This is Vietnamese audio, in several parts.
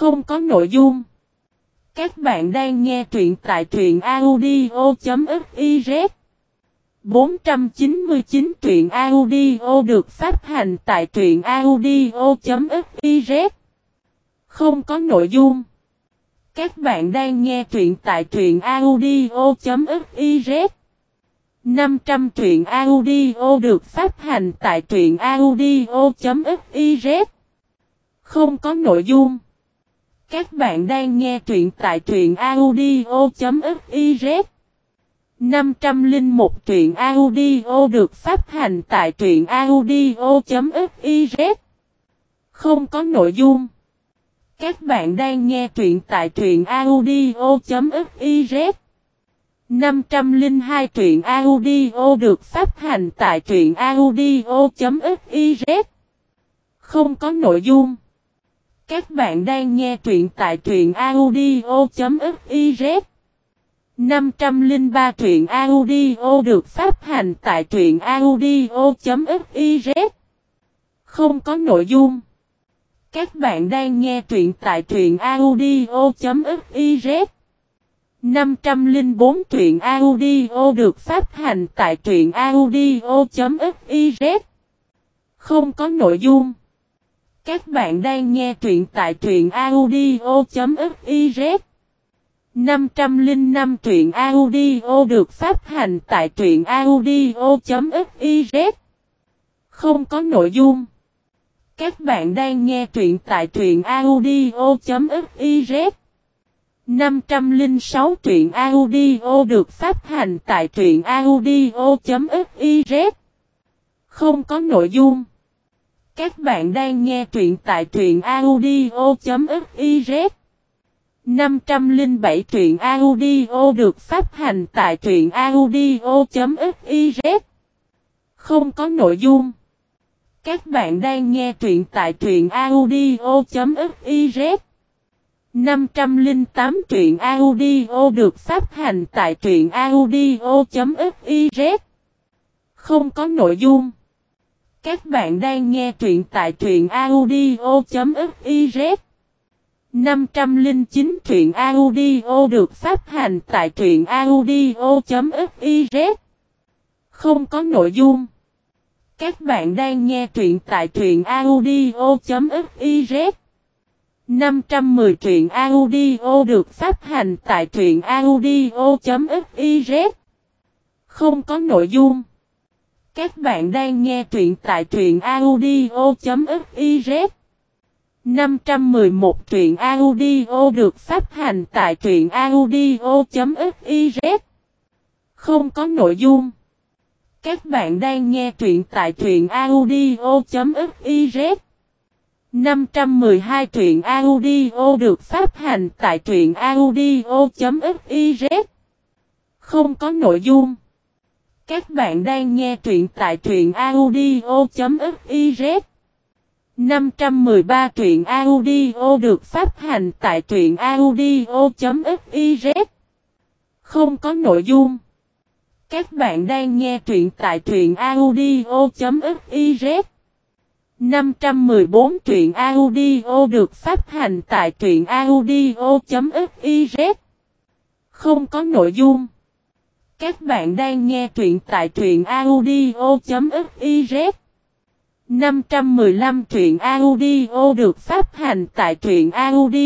Không có nội dung. Các bạn đang nghe truyện tại truyện audio.fiz 499 truyện audio được phát hành tại truyện audio.fiz Không có nội dung. Các bạn đang nghe truyện tại truyện audio.fiz 500 truyện audio được phát hành tại truyện audio.fiz Không có nội dung. Các bạn đang nghe truyện tại truyện audio.fiz 501 truyện audio được phát hành tại truyện audio.fiz Không có nội dung. Các bạn đang nghe truyện tại truyện audio.fiz 502 truyện audio được phát hành tại truyện audio.fiz Không có nội dung. Các bạn đang nghe truyện tại truyện audio.fiz 503 truyện audio được phát hành tại truyện audio.fiz Không có nội dung. Các bạn đang nghe truyện tại truyện audio.fiz 504 truyện audio được phát hành tại truyện audio.fiz Không có nội dung. Các bạn đang nghe truyện tại truyện audio.fiz 505 truyện audio được phát hành tại truyện audio.fiz Không có nội dung. Các bạn đang nghe truyện tại truyện audio.fiz 506 truyện audio được phát hành tại truyện audio.fiz Không có nội dung. Các bạn đang nghe truyện tại truyện audio.fiz 507 truyện audio được phát hành tại truyện audio.fiz Không có nội dung. Các bạn đang nghe truyện tại truyện audio.fiz 508 truyện audio được phát hành tại truyện audio.fiz Không có nội dung. Các bạn đang nghe truyện tại truyện audio.fiz 509 truyện audio được phát hành tại truyện audio.fiz Không có nội dung. Các bạn đang nghe truyện tại truyện audio.fiz 510 truyện audio được phát hành tại truyện audio.fiz Không có nội dung. Các bạn đang nghe truyện tại truyện audio.fiz 511 truyện audio được phát hành tại truyện audio.fiz Không có nội dung. Các bạn đang nghe truyện tại truyện audio.fiz 512 truyện audio được phát hành tại truyện audio.fiz Không có nội dung. Các bạn đang nghe truyện tại truyện audio.fiz 513 truyện audio được phát hành tại truyện audio.fiz Không có nội dung. Các bạn đang nghe truyện tại truyện audio.fiz 514 truyện audio được phát hành tại truyện audio.fiz Không có nội dung. Các bạn đang nghe truyện tại truyện audio.fiz 515 truyện audio được phát hành tại truyện audio.fiz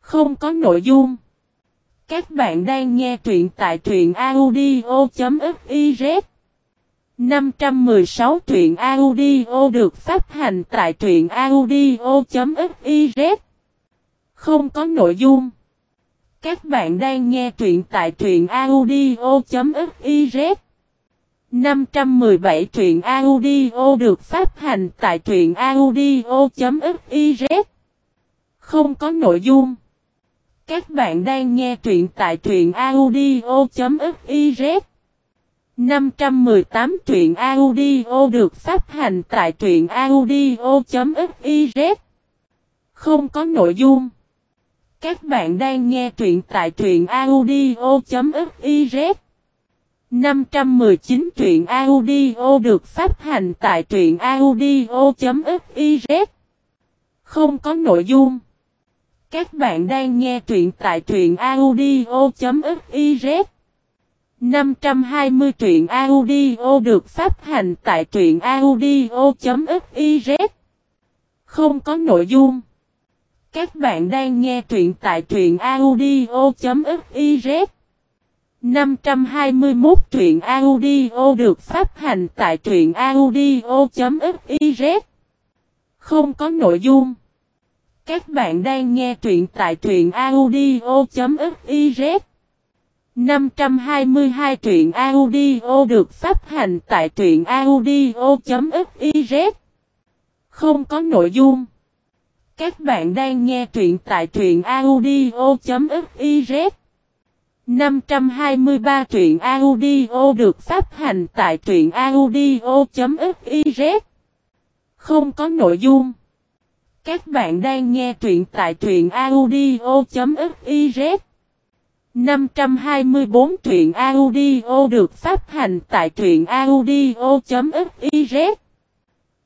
Không có nội dung. Các bạn đang nghe truyện tại truyện audio.fiz 516 truyện audio được phát hành tại truyện audio.fiz Không có nội dung. Các bạn đang nghe truyện tại truyện audio.fiz 517 truyện audio được phát hành tại truyện audio.fiz Không có nội dung. Các bạn đang nghe truyện tại truyện audio.fiz 518 truyện audio được phát hành tại truyện audio.fiz Không có nội dung. Các bạn đang nghe truyện tại truyện audio.fiz 519 truyện audio được phát hành tại truyện audio.fiz Không có nội dung. Các bạn đang nghe truyện tại truyện audio.fiz 520 truyện audio được phát hành tại truyện audio.fiz Không có nội dung. Các bạn đang nghe truyện tại truyện audio.fiz 521 truyện audio được phát hành tại truyện audio.fiz Không có nội dung. Các bạn đang nghe truyện tại truyện audio.fiz 522 truyện audio được phát hành tại truyện audio.fiz Không có nội dung. Các bạn đang nghe truyện tại truyện audio.fiz 523 truyện audio được phát hành tại truyện audio.fiz Không có nội dung. Các bạn đang nghe truyện tại truyện audio.fiz 524 truyện audio được phát hành tại truyện audio.fiz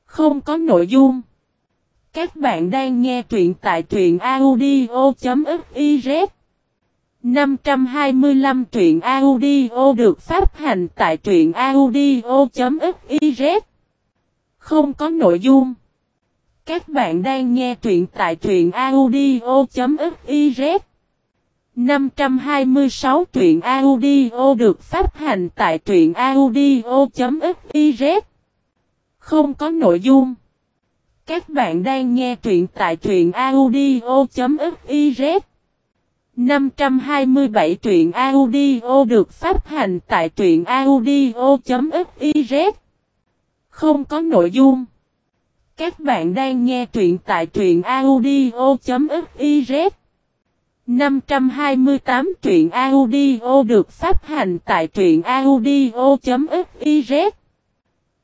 Không có nội dung. Các bạn đang nghe truyện tại truyện audio.fiz 525 truyện audio được phát hành tại truyện audio.fiz Không có nội dung. Các bạn đang nghe truyện tại truyện audio.fiz 526 truyện audio được phát hành tại truyện audio.fiz Không có nội dung. Các bạn đang nghe truyện tại truyện audio.fiz 527 truyện audio được phát hành tại truyện audio.fiz Không có nội dung. Các bạn đang nghe truyện tại truyện audio.fiz 528 truyện audio được phát hành tại truyện audio.fiz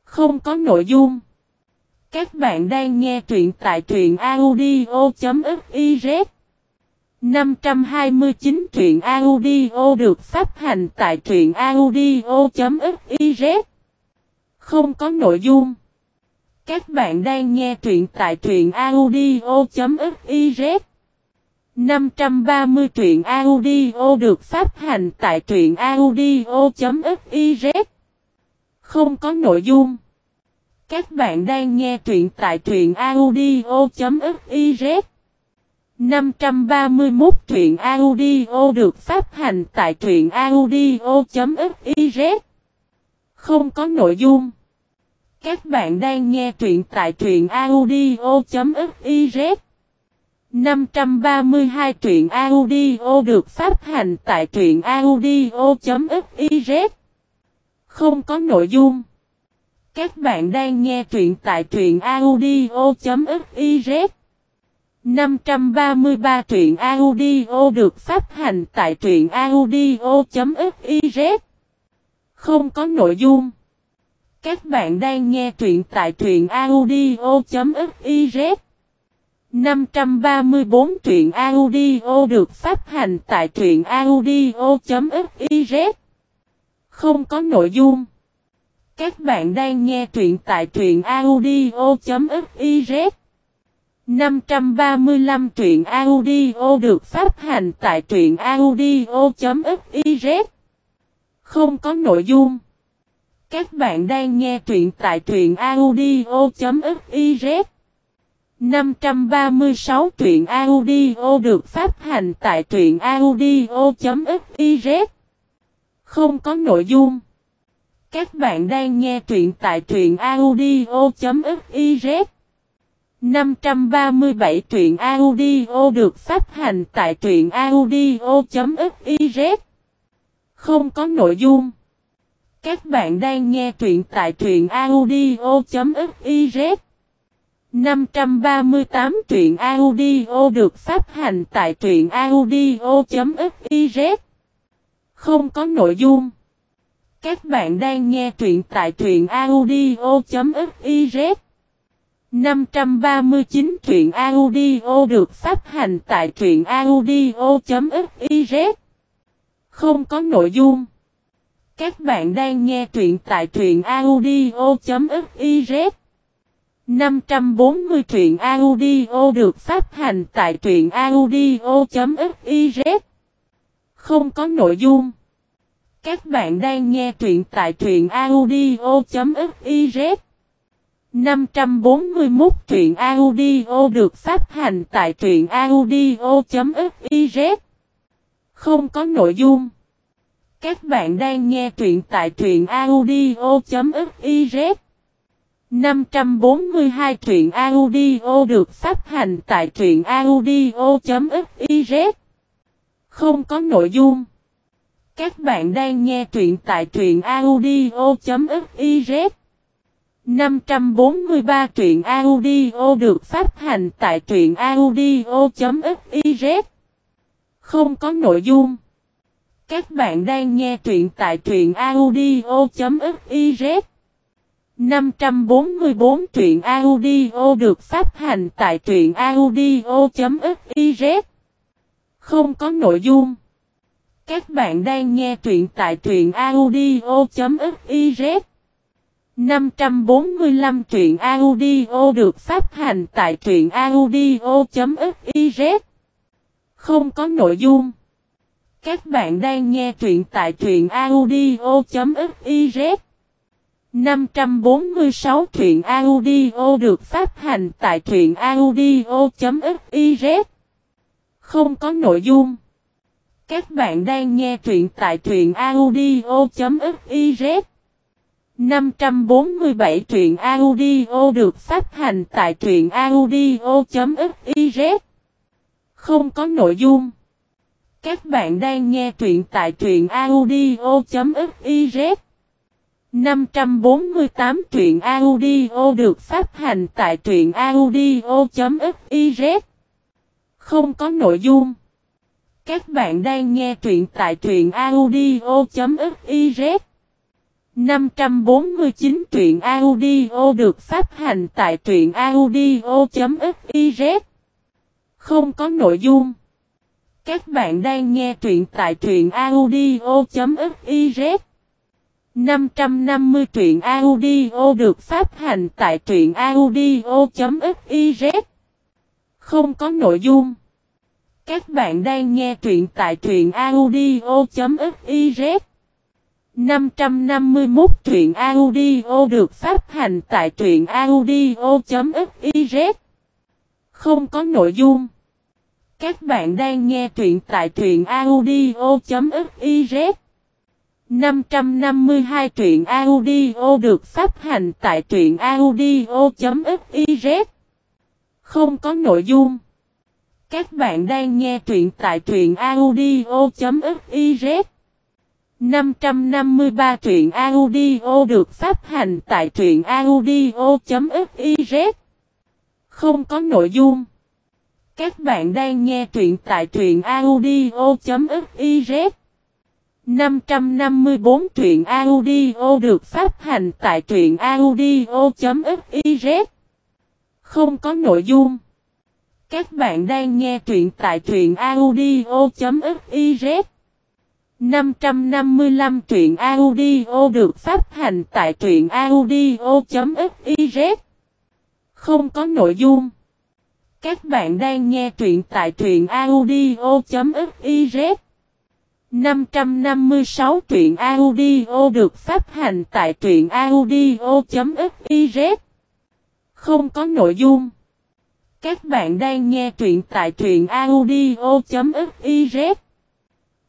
Không có nội dung. Các bạn đang nghe truyện tại truyện audio.fiz 529 truyện audio được phát hành tại truyện audio.fiz Không có nội dung. Các bạn đang nghe truyện tại truyện audio.fiz 530 truyện audio được phát hành tại truyện audio.fiz Không có nội dung. Các bạn đang nghe truyện tại truyện audio.fiz 531 truyện audio được phát hành tại truyện audio.fiz Không có nội dung. Các bạn đang nghe truyện tại truyện audio.fiz 532 truyện audio được phát hành tại truyện audio.fiz Không có nội dung. Các bạn đang nghe truyện tại truyện audio.fiz 533 truyện audio được phát hành tại truyện audio.fiz Không có nội dung. Các bạn đang nghe truyện tại truyện audio.fiz 534 truyện audio được phát hành tại truyện audio.fiz Không có nội dung. Các bạn đang nghe truyện tại truyện audio.fiz 535 truyện audio được phát hành tại truyện audio.fiz Không có nội dung. Các bạn đang nghe truyện tại truyện audio.fiz 536 truyện audio được phát hành tại truyện audio.fiz Không có nội dung. Các bạn đang nghe truyện tại truyện audio.fiz 537 truyện audio được phát hành tại truyện audio.fiz Không có nội dung. Các bạn đang nghe truyện tại truyện audio.fiz 538 truyện audio được phát hành tại truyện audio.fiz Không có nội dung. Các bạn đang nghe truyện tại truyện audio.fiz 539 truyện audio được phát hành tại truyện audio.fiz Không có nội dung. Các bạn đang nghe truyện tại truyện audio.fiz 540 truyện audio được phát hành tại truyện audio.fiz Không có nội dung. Các bạn đang nghe truyện tại truyện audio.fiz 541 truyện audio được phát hành tại truyện audio.fiz Không có nội dung. Các bạn đang nghe truyện tại truyện audio.fiz 542 truyện audio được phát hành tại truyện audio.fiz Không có nội dung. Các bạn đang nghe truyện tại truyện audio.fiz 543 truyện audio được phát hành tại truyện audio.fiz Không có nội dung. Các bạn đang nghe truyện tại truyện audio.fiz 544 truyện audio được phát hành tại truyện audio.fiz Không có nội dung. Các bạn đang nghe truyện tại truyện audio.fiz 545 truyện audio được phát hành tại truyện audio.fiz Không có nội dung. Các bạn đang nghe truyện tại truyện audio.fiz 546 truyện audio được phát hành tại truyện audio.fiz Không có nội dung. Các bạn đang nghe truyện tại truyện audio.fiz 547 truyện audio được phát hành tại truyện audio.fiz Không có nội dung. Các bạn đang nghe truyện tại truyện audio.fiz 548 truyện audio được phát hành tại truyện audio.fiz Không có nội dung. Các bạn đang nghe truyện tại truyện audio.fiz 549 truyện audio được phát hành tại truyện audio.fiz Không có nội dung. Các bạn đang nghe truyện tại truyện audio.fiz 550 truyện audio được phát hành tại truyện audio.fiz Không có nội dung. Các bạn đang nghe truyện tại truyện audio.fiz 551 truyện audio được phát hành tại truyện audio.fiz Không có nội dung. Các bạn đang nghe truyện tại truyện audio.fiz 552 truyện audio được phát hành tại truyện audio.fiz Không có nội dung. Các bạn đang nghe truyện tại truyện audio.fiz 553 truyện audio được phát hành tại truyện audio.fiz Không có nội dung. Các bạn đang nghe truyện tại truyện audio.fiz 554 truyện audio được phát hành tại truyện audio.fiz Không có nội dung. Các bạn đang nghe truyện tại truyện audio.fiz 555 truyện audio được phát hành tại truyện audio.fiz Không có nội dung. Các bạn đang nghe truyện tại truyện audio.fiz 556 truyện audio được phát hành tại truyện audio.fiz Không có nội dung. Các bạn đang nghe truyện tại truyện audio.fiz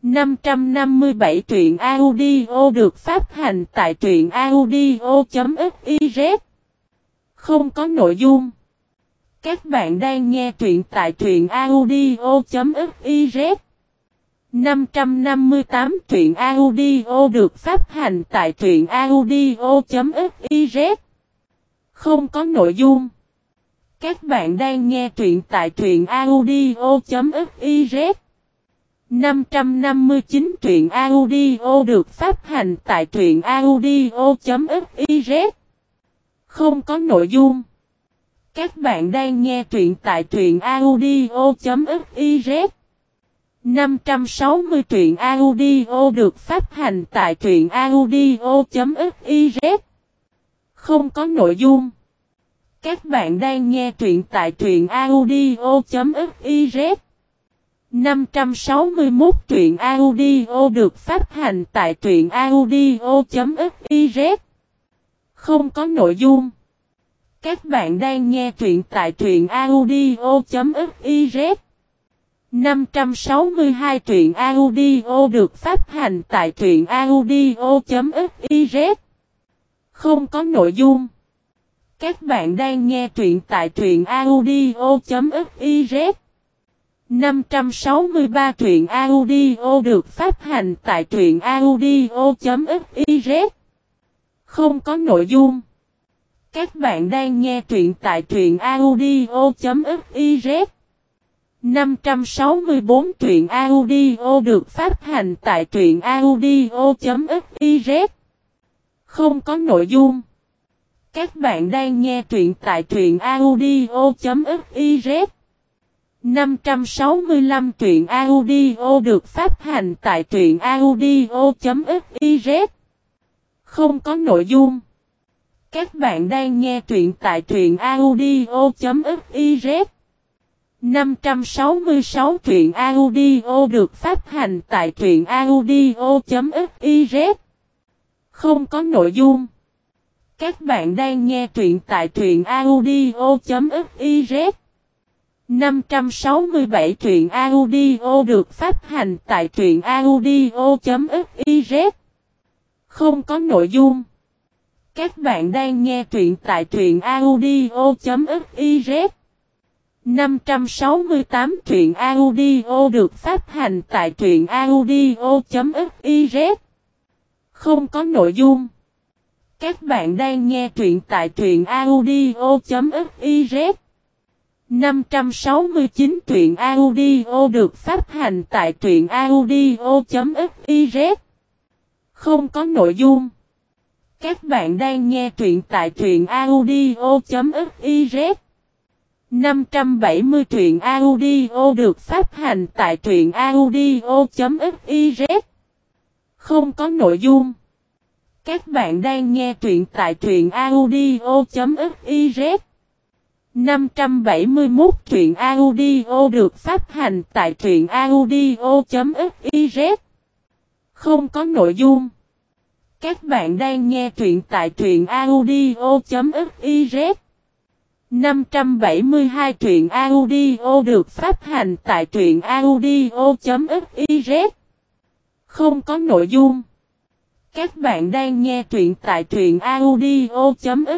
557 truyện audio được phát hành tại truyện audio.fiz Không có nội dung. Các bạn đang nghe truyện tại truyện audio.fiz 558 truyện audio được phát hành tại truyện audio.fiz Không có nội dung. Các bạn đang nghe truyện tại truyện audio.fiz 559 truyện audio được phát hành tại truyện audio.fiz Không có nội dung. Các bạn đang nghe truyện tại truyện audio.fiz 560 truyện audio được phát hành tại truyện audio.fiz Không có nội dung. Các bạn đang nghe truyện tại truyện audio.fiz 561 truyện audio được phát hành tại truyện audio.fiz Không có nội dung. Các bạn đang nghe truyện tại truyện audio.fiz 562 truyện audio được phát hành tại truyện audio.fiz Không có nội dung. Các bạn đang nghe truyện tại truyện audio.fiz 563 truyện audio được phát hành tại truyện audio.fiz Không có nội dung. Các bạn đang nghe truyện tại truyện audio.fiz 564 truyện audio được phát hành tại truyện audio.fiz Không có nội dung. Các bạn đang nghe truyện tại truyện audio.fiz 565 truyện audio được phát hành tại truyện audio.fiz Không có nội dung. Các bạn đang nghe truyện tại truyện audio.fiz 566 truyện audio được phát hành tại truyện audio.fiz Không có nội dung. Các bạn đang nghe truyện tại truyện audio.fiz 567 truyện audio được phát hành tại truyện audio.fiz Không có nội dung. Các bạn đang nghe truyện tại truyện audio.fiz 568 truyện audio được phát hành tại truyện audio.fiz Không có nội dung. Các bạn đang nghe truyện tại truyện audio.fiz 569 truyện audio được phát hành tại truyện audio.fiz Không có nội dung. Các bạn đang nghe truyện tại truyện audio.fiz 570 truyện audio được phát hành tại truyện audio.fiz Không có nội dung. Các bạn đang nghe truyện tại truyện audio.fiz 571 truyện audio được phát hành tại truyện audio.fiz Không có nội dung. Các bạn đang nghe truyện tại truyện audio.fiz 572 truyện audio được phát hành tại truyện audio.fiz Không có nội dung. Các bạn đang nghe truyện tại truyện audio.fiz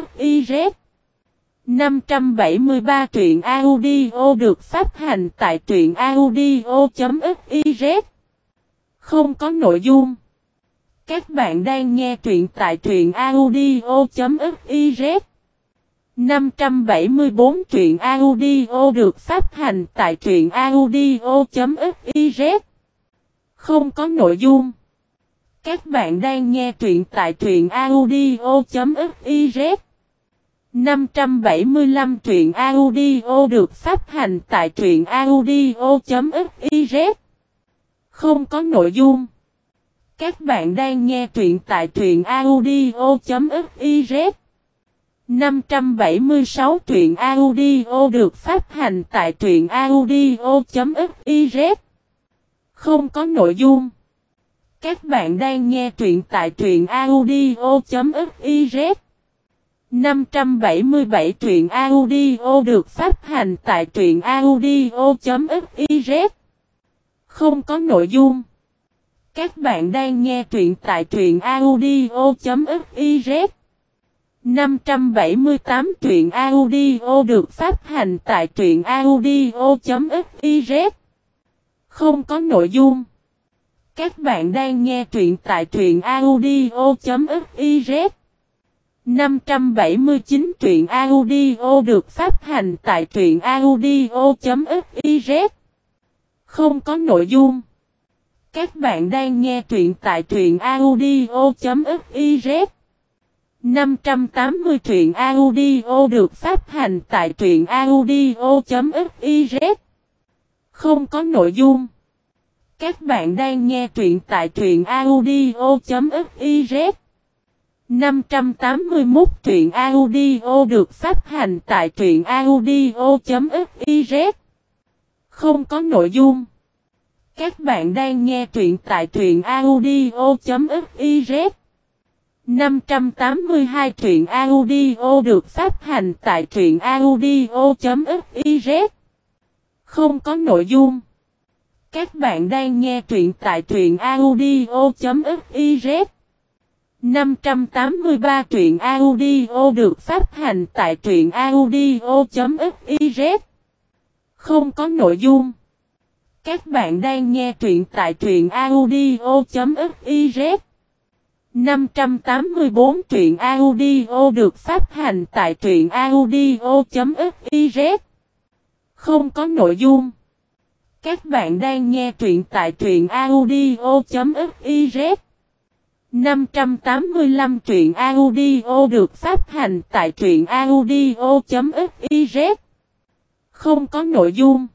573 truyện audio được phát hành tại truyện audio.fiz Không có nội dung. Các bạn đang nghe truyện tại truyện audio.fiz 574 truyện audio được phát hành tại truyện audio.fiz Không có nội dung. Các bạn đang nghe truyện tại truyện audio.fiz 575 truyện audio được phát hành tại truyện audio.fiz Không có nội dung. Các bạn đang nghe truyện tại truyện audio.fiz 576 truyện audio được phát hành tại truyện audio.fiz Không có nội dung. Các bạn đang nghe truyện tại truyện audio.fiz 577 truyện audio được phát hành tại truyện audio.fiz Không có nội dung. Các bạn đang nghe truyện tại truyện audio.fiz 578 truyện audio được phát hành tại truyện audio.fiz Không có nội dung. Các bạn đang nghe truyện tại truyện audio.fiz 579 truyện audio được phát hành tại truyện audio.fiz Không có nội dung. Các bạn đang nghe truyện tại truyện audio.fiz 580 truyện audio được phát hành tại truyện audio.fiz Không có nội dung. Các bạn đang nghe truyện tại truyện audio.fiz 581 truyện audio được phát hành tại truyện audio.fiz Không có nội dung. Các bạn đang nghe truyện tại truyện audio.fiz 582 truyện audio được phát hành tại truyện audio.fiz Không có nội dung. Các bạn đang nghe truyện tại truyện audio.fiz 583 truyện audio được phát hành tại truyện audio.fiz Không có nội dung. Các bạn đang nghe truyện tại truyện audio.fiz 584 truyện audio được phát hành tại truyện audio.fiz Không có nội dung. Các bạn đang nghe truyện tại truyện audio.fiz 585 truyện audio được phát hành tại truyện audio.fiz Không có nội dung.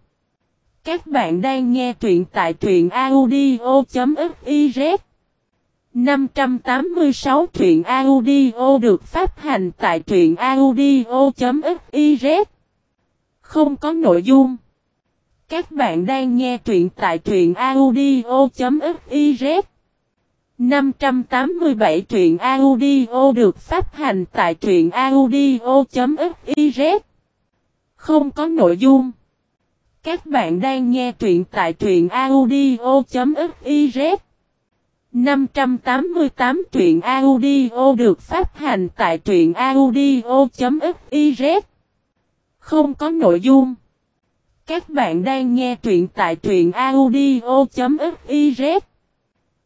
Các bạn đang nghe truyện tại truyện audio.fiz 586 truyện audio được phát hành tại truyện audio.fiz Không có nội dung. Các bạn đang nghe truyện tại truyện audio.fiz 587 truyện audio được phát hành tại truyện audio.fiz Không có nội dung. Các bạn đang nghe truyện tại truyện audio.fiz 588 truyện audio được phát hành tại truyện audio.fiz Không có nội dung. Các bạn đang nghe truyện tại truyện audio.fiz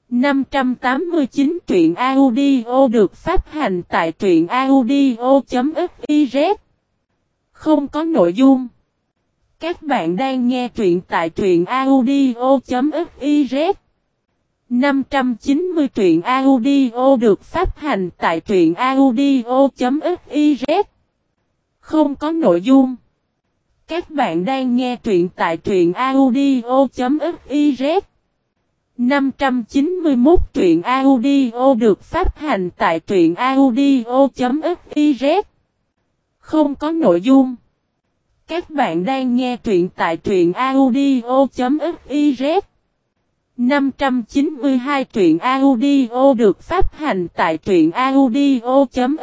589 truyện audio được phát hành tại truyện audio.fiz Không có nội dung. Các bạn đang nghe truyện tại truyện audio.fiz 590 truyện audio được phát hành tại truyện audio.fiz Không có nội dung. Các bạn đang nghe truyện tại truyện audio.fiz 591 truyện audio được phát hành tại truyện audio.fiz Không có nội dung. Các bạn đang nghe truyện tại truyện audio.fiz 592 truyện audio được phát hành tại truyện audio.fiz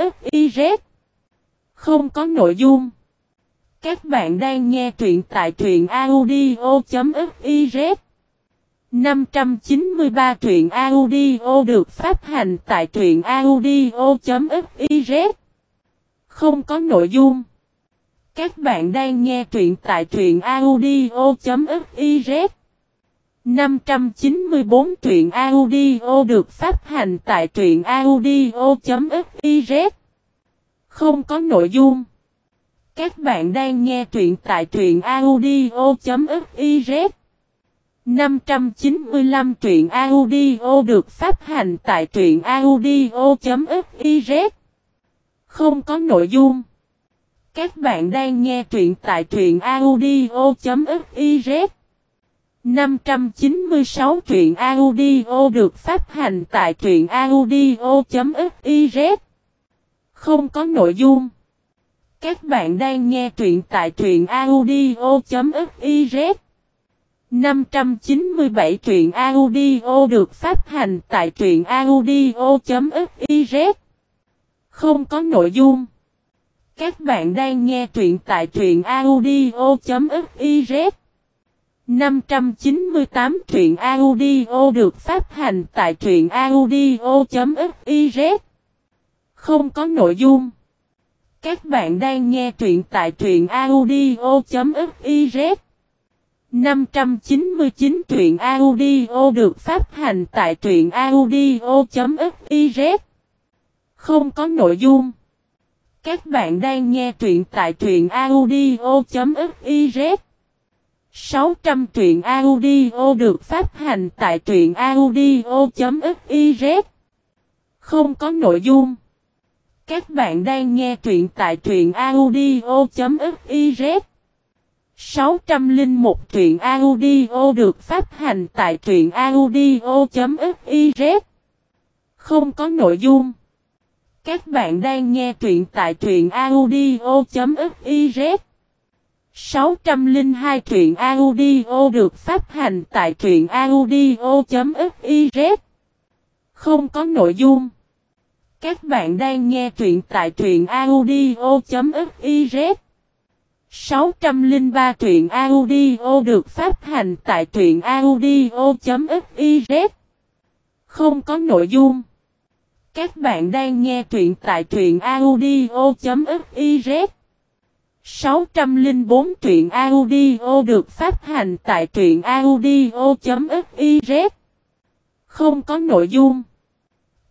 Không có nội dung. Các bạn đang nghe truyện tại truyện audio.fiz 593 truyện audio được phát hành tại truyện audio.fiz Không có nội dung. Các bạn đang nghe truyện tại truyện audio.fiz 594 truyện audio được phát hành tại truyện audio.fiz Không có nội dung. Các bạn đang nghe truyện tại truyện audio.fiz 595 truyện audio được phát hành tại truyện audio.fiz Không có nội dung. Các bạn đang nghe truyện tại truyện audio.fiz 596 truyện audio được phát hành tại truyện audio.fiz Không có nội dung. Các bạn đang nghe truyện tại truyện audio.fiz 597 truyện audio được phát hành tại truyện audio.fiz Không có nội dung. Các bạn đang nghe truyện tại truyện audio.fiz 598 truyện audio được phát hành tại truyện audio.fiz Không có nội dung. Các bạn đang nghe truyện tại truyện audio.fiz 599 truyện audio được phát hành tại truyện audio.fiz Không có nội dung. Các bạn đang nghe truyện tại truyện audio.fiz 600 truyện audio được phát hành tại truyện audio.fiz Không có nội dung. Các bạn đang nghe truyện tại truyện audio.fiz 601 truyện audio được phát hành tại truyện audio.fiz Không có nội dung. Các bạn đang nghe truyện tại truyện audio.fiz 602 truyện audio được phát hành tại truyện audio.fiz Không có nội dung. Các bạn đang nghe truyện tại truyện audio.fiz 603 truyện audio được phát hành tại truyện audio.fiz Không có nội dung. Các bạn đang nghe truyện tại truyện audio.fiz 604 truyện audio được phát hành tại truyện audio.fiz Không có nội dung.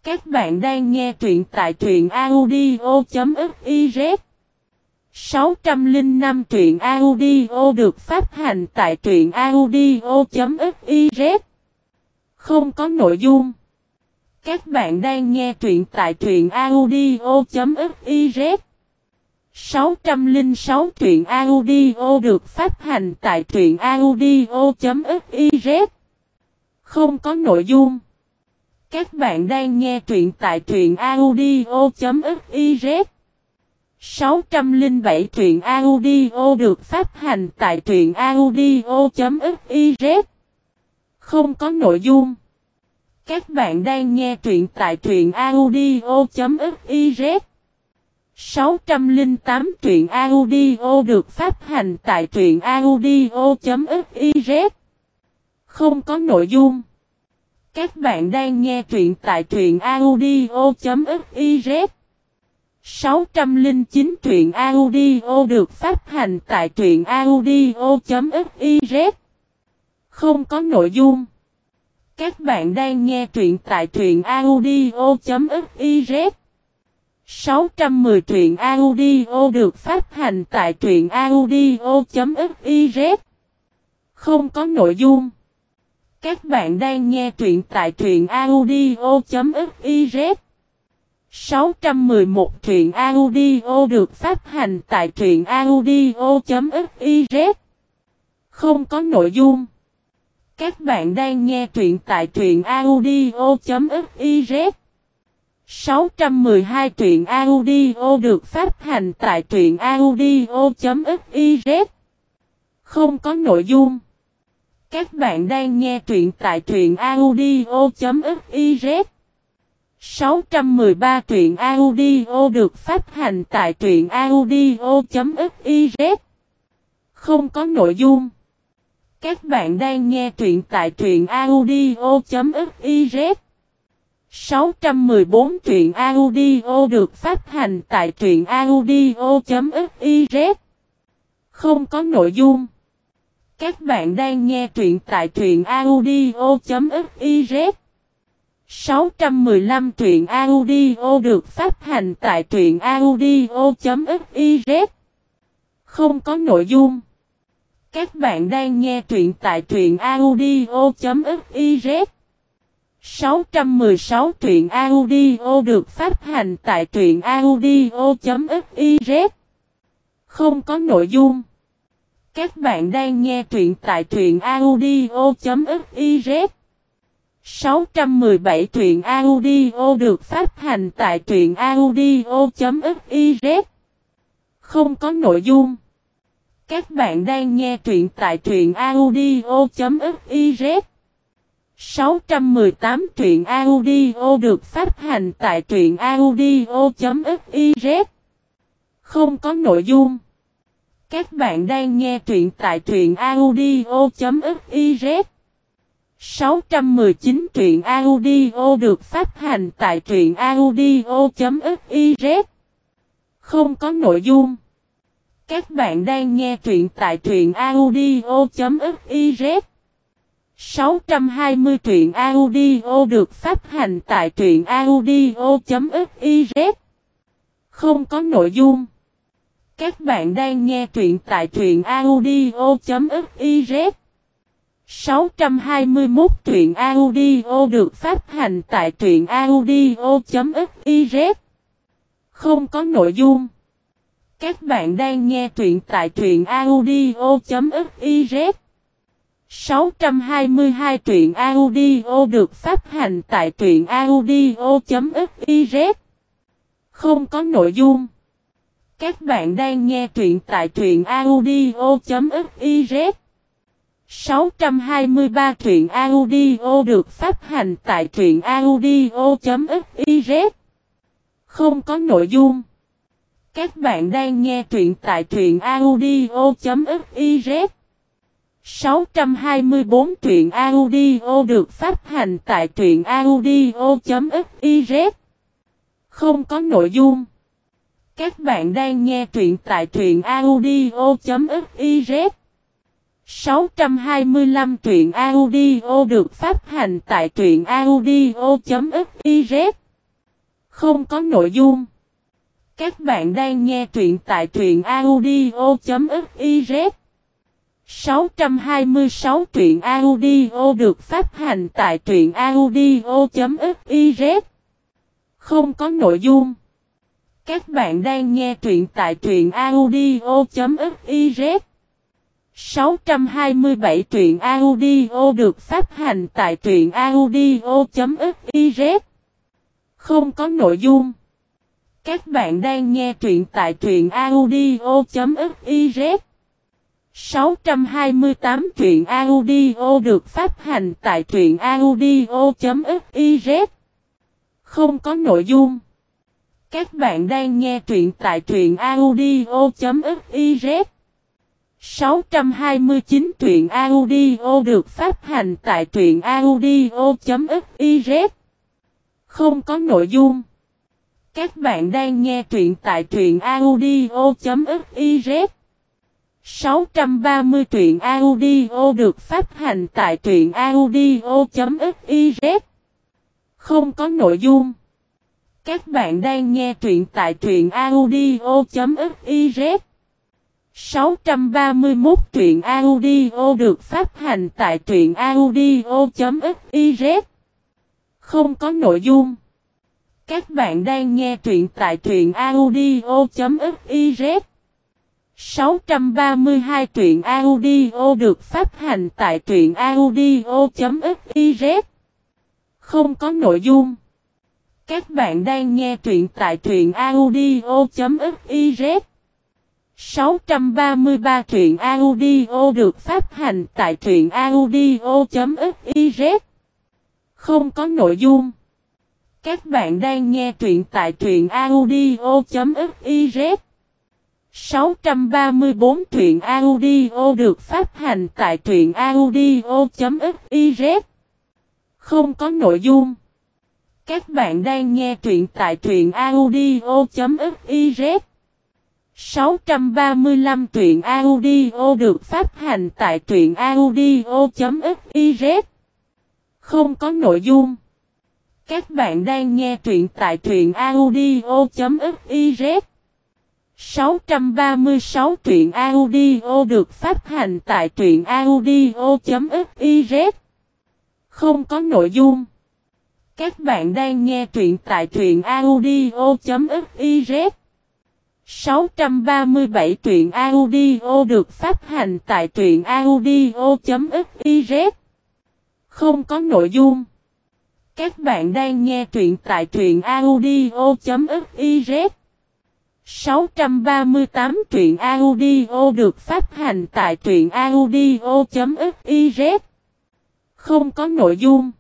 Các bạn đang nghe truyện tại truyện audio.fiz 605 truyện audio được phát hành tại truyện audio.fiz Không có nội dung. Các bạn đang nghe truyện tại truyện audio.fiz 606 truyện audio được phát hành tại truyện audio.fiz Không có nội dung. Các bạn đang nghe truyện tại truyện audio.fiz 607 truyện audio được phát hành tại truyện audio.fiz Không có nội dung. Các bạn đang nghe truyện tại truyện audio.fiz 608 truyện audio được phát hành tại truyện audio.fiz Không có nội dung. Các bạn đang nghe truyện tại truyện audio.fiz 609 truyện audio được phát hành tại truyện audio.fiz Không có nội dung. Các bạn đang nghe truyện tại truyện audio.fiz 610 truyện audio được phát hành tại truyện audio.fiz Không có nội dung. Các bạn đang nghe truyện tại truyện audio.fiz 611 truyện audio được phát hành tại truyện audio.fiz Không có nội dung. Các bạn đang nghe truyện tại truyện audio.fiz 612 truyện audio được phát hành tại truyện audio.fiz Không có nội dung. Các bạn đang nghe truyện tại truyện audio.fiz 613 truyện audio được phát hành tại truyện audio.fiz Không có nội dung. Các bạn đang nghe truyện tại truyện audio.fiz 614 truyện audio được phát hành tại truyện audio.fiz Không có nội dung. Các bạn đang nghe truyện tại truyện audio.fiz 615 truyện audio được phát hành tại truyện audio.fiz Không có nội dung. Các bạn đang nghe truyện tại truyện audio.fiz 616 truyện audio được phát hành tại truyện audio.fiz Không có nội dung. Các bạn đang nghe truyện tại truyện audio.fiz 617 truyện audio được phát hành tại truyện audio.fiz Không có nội dung. Các bạn đang nghe truyện tại truyện audio.fiz 618 truyện audio được phát hành tại truyện audio.fiz Không có nội dung. Các bạn đang nghe truyện tại truyện audio.fiz 619 truyện audio được phát hành tại truyện audio.fiz Không có nội dung. Các bạn đang nghe truyện tại truyện audio.fiz 620 truyện audio được phát hành tại truyện audio.fiz Không có nội dung. Các bạn đang nghe truyện tại truyện audio.fiz 621 truyện audio được phát hành tại truyện audio.fiz Không có nội dung. Các bạn đang nghe truyện tại truyện audio.fiz 622 truyện audio được phát hành tại truyện audio.fiz Không có nội dung. Các bạn đang nghe truyện tại truyện audio.fiz 623 truyện audio được phát hành tại truyện audio.fiz Không có nội dung. Các bạn đang nghe truyện tại truyện audio.fiz 624 truyện audio được phát hành tại truyện audio.fiz Không có nội dung. Các bạn đang nghe truyện tại truyện audio.fiz 625 truyện audio được phát hành tại truyện audio.fiz Không có nội dung. Các bạn đang nghe truyện tại truyện audio.fiz 626 truyện audio được phát hành tại truyện audio.fiz Không có nội dung. Các bạn đang nghe truyện tại truyện audio.fiz 627 truyện audio được phát hành tại truyện audio.fiz Không có nội dung. Các bạn đang nghe truyện tại truyện audio.fiz 628 truyện audio được phát hành tại truyện audio.fiz Không có nội dung. Các bạn đang nghe truyện tại truyện audio.fiz 629 truyện audio được phát hành tại truyện audio.fiz Không có nội dung. Các bạn đang nghe truyện tại truyện audio.fiz 630 truyện audio được phát hành tại truyện audio.fiz Không có nội dung. Các bạn đang nghe truyện tại truyện audio.fiz 631 truyện audio được phát hành tại truyện audio.fiz Không có nội dung. Các bạn đang nghe truyện tại truyện audio.fiz 632 truyện audio được phát hành tại truyện audio.fiz Không có nội dung. Các bạn đang nghe truyện tại truyện audio.fiz 633 truyện audio được phát hành tại truyện audio.fiz Không có nội dung. Các bạn đang nghe truyện tại truyện audio.fiz 634 truyện audio được phát hành tại truyện audio.fiz Không có nội dung. Các bạn đang nghe truyện tại truyện audio.fiz 635 truyện audio được phát hành tại truyện audio.fiz Không có nội dung. Các bạn đang nghe truyện tại truyện audio.fiz 636 truyện audio được phát hành tại truyện audio.fiz Không có nội dung. Các bạn đang nghe truyện tại truyện audio.fiz 637 truyện audio được phát hành tại truyện audio.fiz Không có nội dung. Các bạn đang nghe truyện tại truyện audio.fiz 638 truyện audio được phát hành tại truyện audio.fiz Không có nội dung.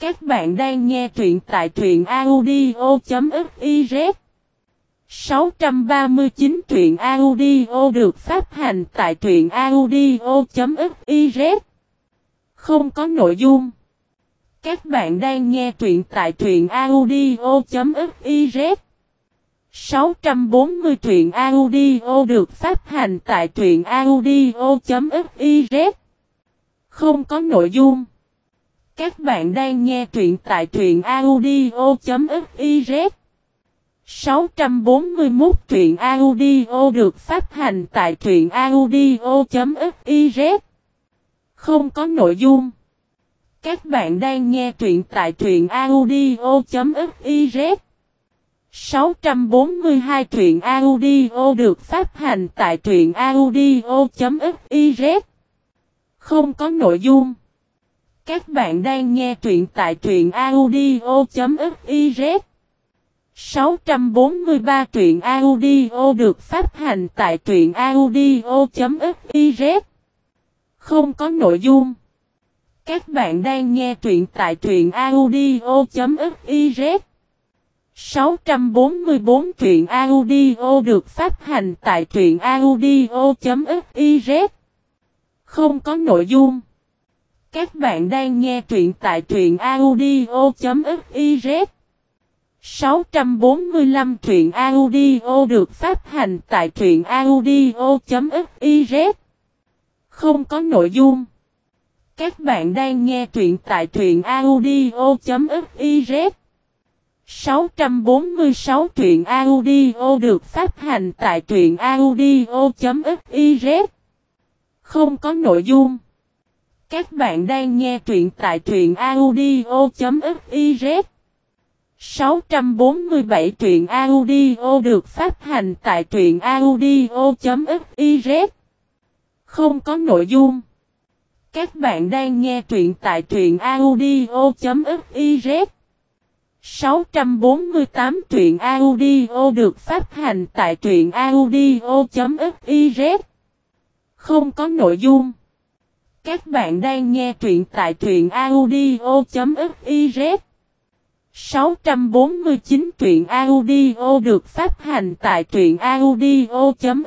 Các bạn đang nghe truyện tại truyện audio.fiz 639 truyện audio được phát hành tại truyện audio.fiz Không có nội dung. Các bạn đang nghe truyện tại truyện audio.fiz 640 truyện audio được phát hành tại truyện audio.fiz Không có nội dung. Các bạn đang nghe truyện tại truyện audio.fiz 641 truyện audio được phát hành tại truyện audio.fiz Không có nội dung. Các bạn đang nghe truyện tại truyện audio.fiz 642 truyện audio được phát hành tại truyện audio.fiz Không có nội dung. Các bạn đang nghe truyện tại truyện audio.fiz 643 truyện audio được phát hành tại truyện audio.fiz Không có nội dung. Các bạn đang nghe truyện tại truyện audio.fiz 644 truyện audio được phát hành tại truyện audio.fiz Không có nội dung. Các bạn đang nghe truyện tại truyện audio.fiz 645 truyện audio được phát hành tại truyện audio.fiz Không có nội dung. Các bạn đang nghe truyện tại truyện audio.fiz 646 truyện audio được phát hành tại truyện audio.fiz Không có nội dung. Các bạn đang nghe truyện tại truyện audio.fiz 647 truyện audio được phát hành tại truyện audio.fiz Không có nội dung. Các bạn đang nghe truyện tại truyện audio.fiz 648 truyện audio được phát hành tại truyện audio.fiz Không có nội dung. Các bạn đang nghe truyện tại truyện audio.fiz 649 truyện audio được phát hành tại truyện audio.fiz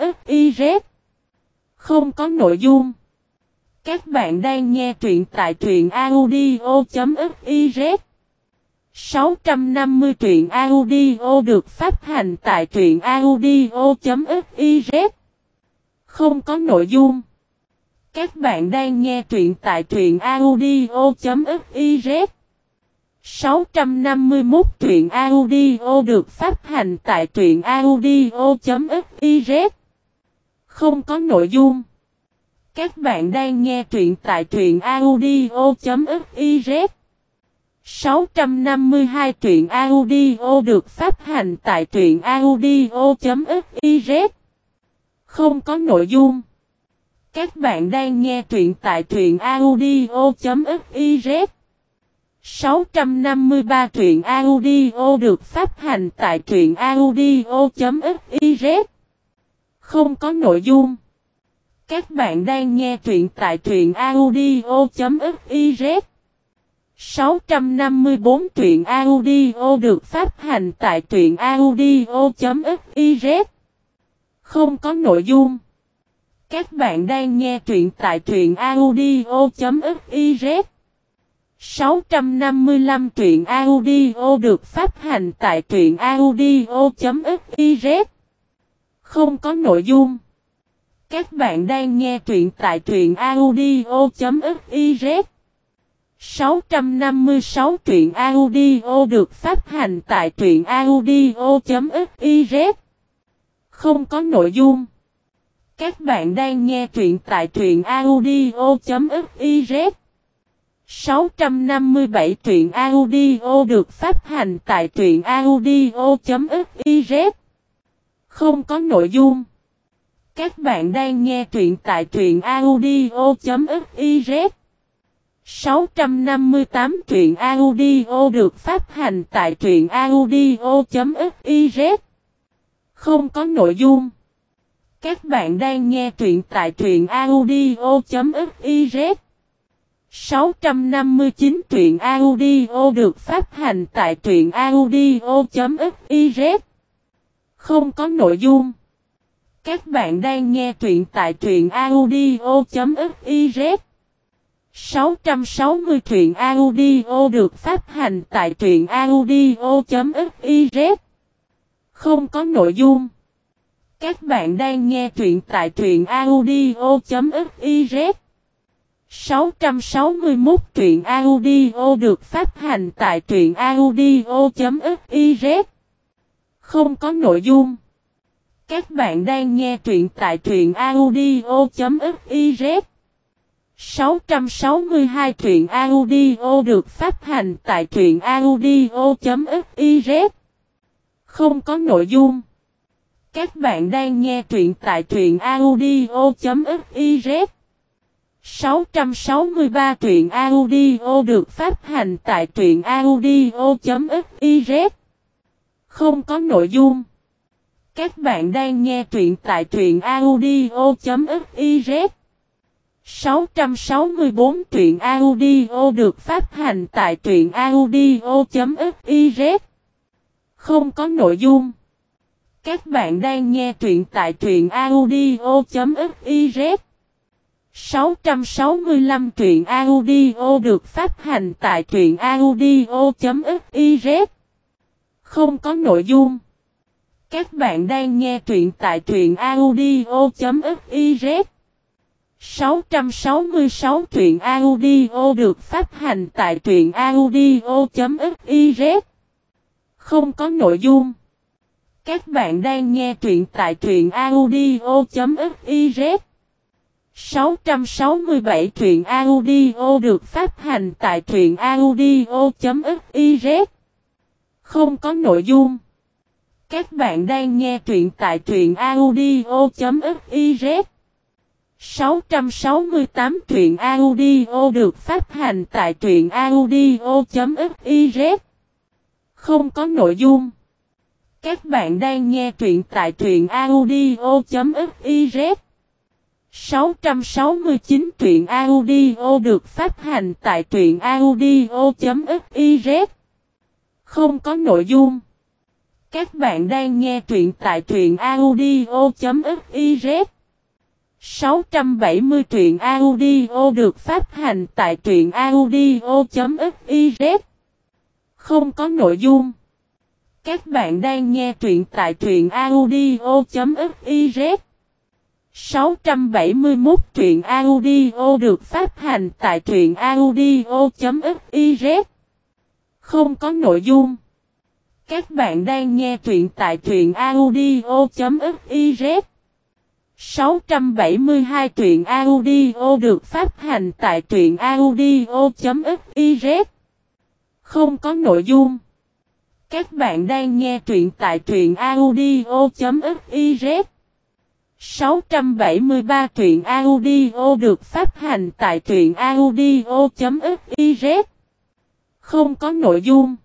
Không có nội dung. Các bạn đang nghe truyện tại truyện audio.fiz 650 truyện audio được phát hành tại truyện audio.fiz Không có nội dung. Các bạn đang nghe truyện tại truyện audio.fiz 651 truyện audio được phát hành tại truyện audio.fiz Không có nội dung. Các bạn đang nghe truyện tại truyện audio.fiz 652 truyện audio được phát hành tại truyện audio.fiz Không có nội dung. Các bạn đang nghe truyện tại truyện audio.fiz 653 truyện audio được phát hành tại truyện audio.fiz Không có nội dung. Các bạn đang nghe truyện tại truyện audio.fiz 654 truyện audio được phát hành tại truyện audio.fiz Không có nội dung. Các bạn đang nghe truyện tại truyện audio.fiz 655 truyện audio được phát hành tại truyện audio.fiz Không có nội dung. Các bạn đang nghe truyện tại truyện audio.fiz 656 truyện audio được phát hành tại truyện audio.fiz Không có nội dung. Các bạn đang nghe truyện tại truyện audio.fiz 657 truyện audio được phát hành tại truyện audio.fiz Không có nội dung. Các bạn đang nghe truyện tại truyện audio.fiz 658 truyện audio được phát hành tại truyện audio.fiz Không có nội dung. Các bạn đang nghe truyện tại truyện audio.fiz 659 truyện audio được phát hành tại truyện audio.fiz Không có nội dung. Các bạn đang nghe truyện tại truyện audio.fiz 660 truyện audio được phát hành tại truyện audio.fiz Không có nội dung. Các bạn đang nghe truyện tại truyện audio.fiz 661 truyện audio được phát hành tại truyện audio.fiz Không có nội dung. Các bạn đang nghe truyện tại truyện audio.fiz 662 truyện audio được phát hành tại truyện audio.fiz Không có nội dung. Các bạn đang nghe truyện tại truyện audio.fiz 663 truyện audio được phát hành tại truyện audio.fiz Không có nội dung. Các bạn đang nghe truyện tại truyện audio.fiz 664 truyện audio được phát hành tại truyện audio.fiz Không có nội dung. Các bạn đang nghe truyện tại truyện audio.fiz 665 truyện audio được phát hành tại truyện audio.fiz Không có nội dung. Các bạn đang nghe truyện tại truyện audio.fiz 666 truyện audio được phát hành tại truyện audio.fiz Không có nội dung. Các bạn đang nghe truyện tại truyện audio.fiz 667 truyện audio được phát hành tại truyện audio.fiz Không có nội dung. Các bạn đang nghe truyện tại truyện audio.fiz 668 truyện audio được phát hành tại truyện audio.fiz Không có nội dung. Các bạn đang nghe truyện tại truyện audio.fiz 669 truyện audio được phát hành tại truyện audio.fiz Không có nội dung. Các bạn đang nghe truyện tại truyện audio.fiz 670 truyện audio được phát hành tại truyện audio.fiz Không có nội dung. Các bạn đang nghe truyện tại truyện audio.fiz 671 truyện audio được phát hành tại truyện audio.fiz Không có nội dung. Các bạn đang nghe truyện tại truyện audio.fiz 672 truyện audio được phát hành tại truyện audio.fiz Không có nội dung. Các bạn đang nghe truyện tại truyện audio.fiz 673 truyện audio được phát hành tại truyện audio.fiz Không có nội dung.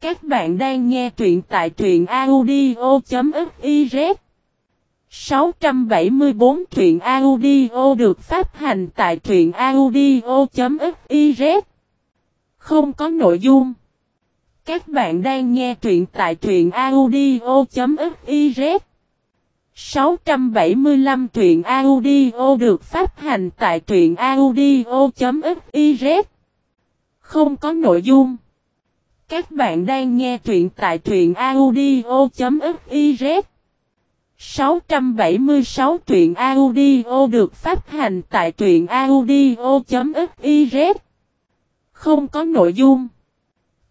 Các bạn đang nghe truyện tại truyện audio.fiz 674 truyện audio được phát hành tại truyện audio.fiz Không có nội dung. Các bạn đang nghe truyện tại truyện audio.fiz 675 truyện audio được phát hành tại truyện audio.fiz Không có nội dung. Các bạn đang nghe truyện tại truyện audio.fiz 676 truyện audio được phát hành tại truyện audio.fiz Không có nội dung.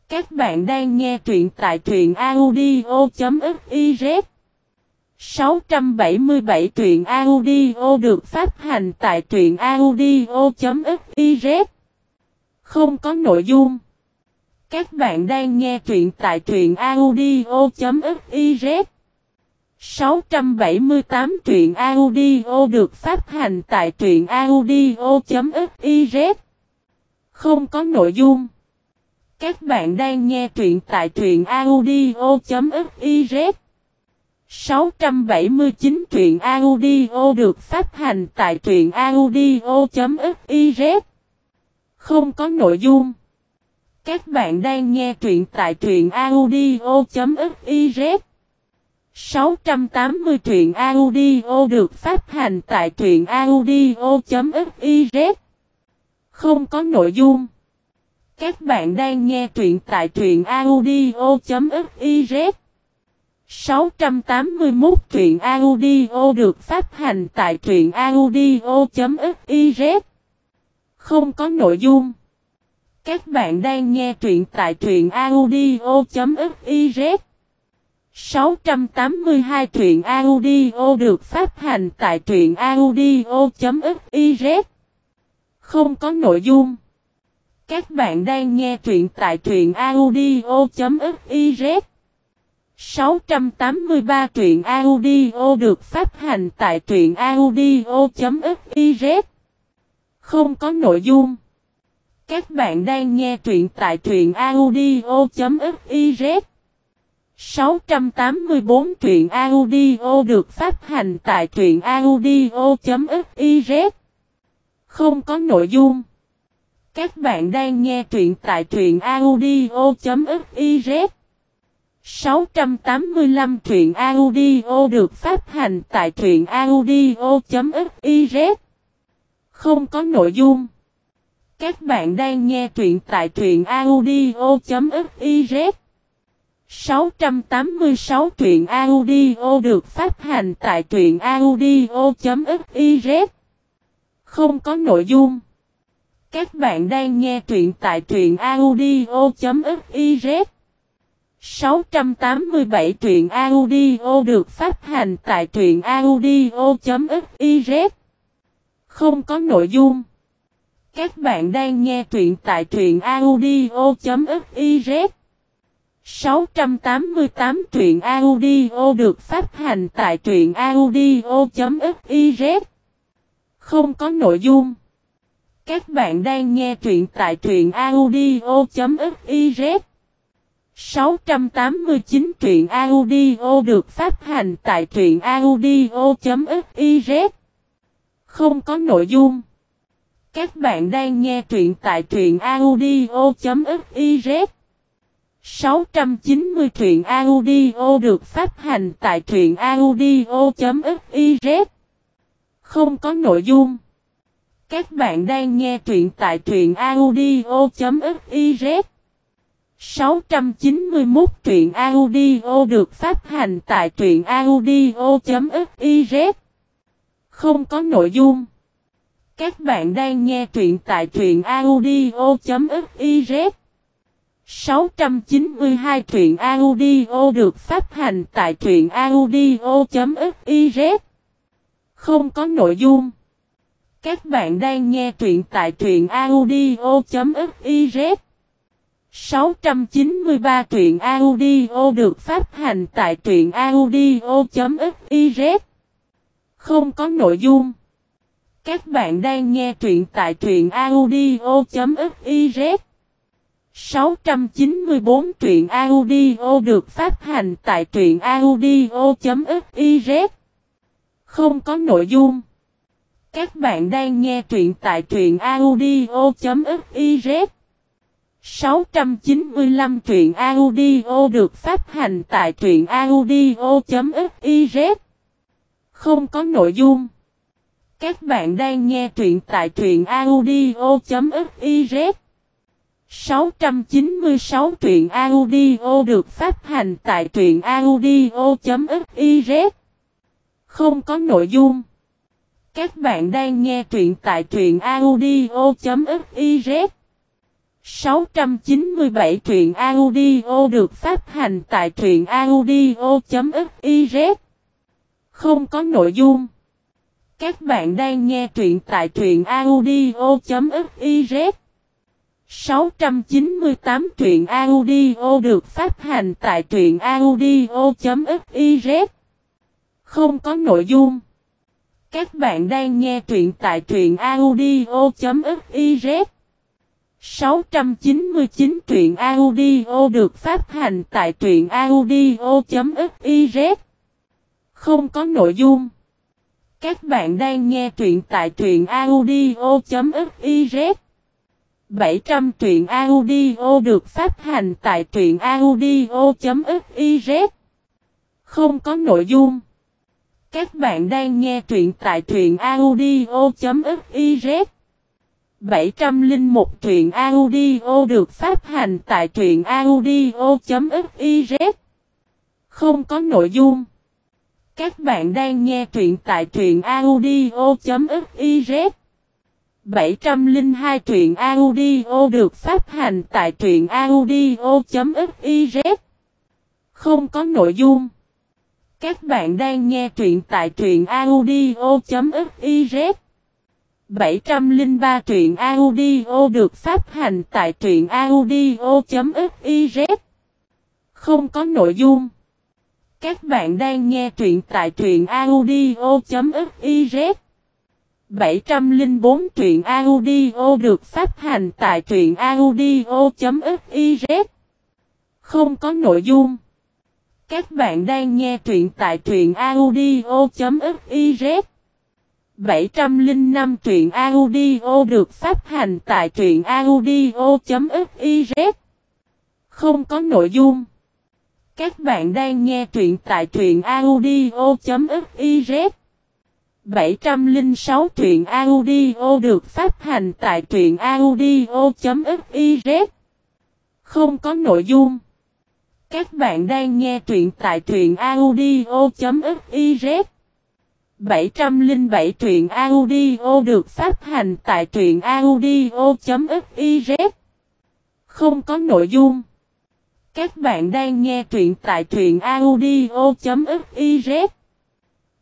Các bạn đang nghe truyện tại truyện audio.fiz 677 truyện audio được phát hành tại truyện audio.fiz Không có nội dung. Các bạn đang nghe truyện tại truyện audio.fiz 678 truyện audio được phát hành tại truyện audio.fiz Không có nội dung. Các bạn đang nghe truyện tại truyện audio.fiz 679 truyện audio được phát hành tại truyện audio.fiz Không có nội dung. Các bạn đang nghe truyện tại truyện audio.fiz 680 truyện audio được phát hành tại truyện audio.fiz Không có nội dung. Các bạn đang nghe truyện tại truyện audio.fiz 681 truyện audio được phát hành tại truyện audio.fiz Không có nội dung. Các bạn đang nghe truyện tại truyện audio.fiz 682 truyện audio được phát hành tại truyện audio.fiz Không có nội dung. Các bạn đang nghe truyện tại truyện audio.fiz 683 truyện audio được phát hành tại truyện audio.fiz Không có nội dung. Các bạn đang nghe truyện tại truyện audio.fiz 684 truyện audio được phát hành tại truyện audio.fiz Không có nội dung. Các bạn đang nghe truyện tại truyện audio.fiz 685 truyện audio được phát hành tại truyện audio.fiz Không có nội dung. Các bạn đang nghe truyện tại truyện audio.fiz 686 truyện audio được phát hành tại truyện audio.fiz Không có nội dung. Các bạn đang nghe truyện tại truyện audio.fiz 687 truyện audio được phát hành tại truyện audio.fiz Không có nội dung. Các bạn đang nghe truyện tại truyện audio.fiz 688 truyện audio được phát hành tại truyện audio.fiz Không có nội dung. Các bạn đang nghe truyện tại truyện audio.fiz 689 truyện audio được phát hành tại truyện audio.fiz Không có nội dung. Các bạn đang nghe truyện tại truyện audio.fiz 690 truyện audio được phát hành tại truyện audio.fiz Không có nội dung. Các bạn đang nghe truyện tại truyện audio.fiz 691 truyện audio được phát hành tại truyện audio.fiz Không có nội dung. Các bạn đang nghe truyện tại truyện audio.fiz 692 truyện audio được phát hành tại truyện audio.fiz Không có nội dung. Các bạn đang nghe truyện tại truyện audio.fiz 693 truyện audio được phát hành tại truyện audio.fiz Không có nội dung. Các bạn đang nghe truyện tại truyện audio.fiz 694 truyện audio được phát hành tại truyện audio.fiz Không có nội dung. Các bạn đang nghe truyện tại truyện audio.fiz 695 truyện audio được phát hành tại truyện audio.fiz Không có nội dung. Các bạn đang nghe truyện tại truyện audio.fiz 696 truyện audio được phát hành tại truyện audio.fiz Không có nội dung. Các bạn đang nghe truyện tại truyện audio.fiz 697 truyện audio được phát hành tại truyện audio.fiz Không có nội dung. Các bạn đang nghe truyện tại truyện audio.fiz 698 truyện audio được phát hành tại truyện audio.fiz Không có nội dung. Các bạn đang nghe truyện tại truyện audio.fiz 699 truyện audio được phát hành tại truyện audio.fiz Không có nội dung. Các bạn đang nghe truyện tại truyện audio.fiz 700 truyện audio được phát hành tại truyện audio.fiz Không có nội dung. Các bạn đang nghe truyện tại truyện audio.fiz 701 truyện audio được phát hành tại truyện audio.fiz Không có nội dung. Các bạn đang nghe truyện tại truyện audio.fiz 702 truyện audio được phát hành tại truyện audio.fiz Không có nội dung. Các bạn đang nghe truyện tại truyện audio.fiz 703 truyện audio được phát hành tại truyện audio.fiz Không có nội dung. Các bạn đang nghe truyện tại truyện audio.fiz 704 truyện audio được phát hành tại truyện audio.fiz Không có nội dung. Các bạn đang nghe truyện tại truyện audio.fiz 705 truyện audio được phát hành tại truyện audio.fiz Không có nội dung. Các bạn đang nghe truyện tại truyện audio.fiz 706 truyện audio được phát hành tại truyện audio.fiz Không có nội dung. Các bạn đang nghe truyện tại truyện audio.fiz 707 truyện audio được phát hành tại truyện audio.fiz Không có nội dung. Các bạn đang nghe truyện tại truyện audio.fiz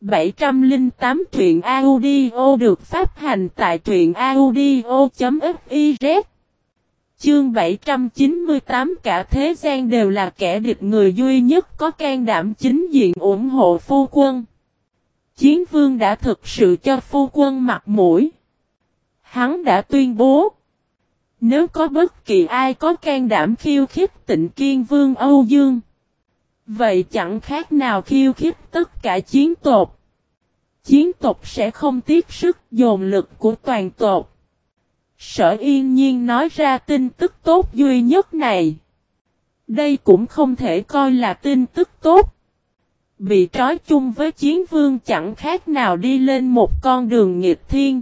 708 truyện audio được phát hành tại truyện audio.fiz Chương 798 cả thế gian đều là kẻ địch người duy nhất có can đảm chính diện ủng hộ phu quân. Chiến vương đã thực sự cho phu quân mặt mũi. Hắn đã tuyên bố. Nếu có bất kỳ ai có can đảm khiêu khích tịnh kiên vương Âu Dương. Vậy chẳng khác nào khiêu khích tất cả chiến tộc. Chiến tộc sẽ không tiếc sức dồn lực của toàn tộc. Sở yên nhiên nói ra tin tức tốt duy nhất này. Đây cũng không thể coi là tin tức tốt. Bị trói chung với chiến vương chẳng khác nào đi lên một con đường nghịch thiên.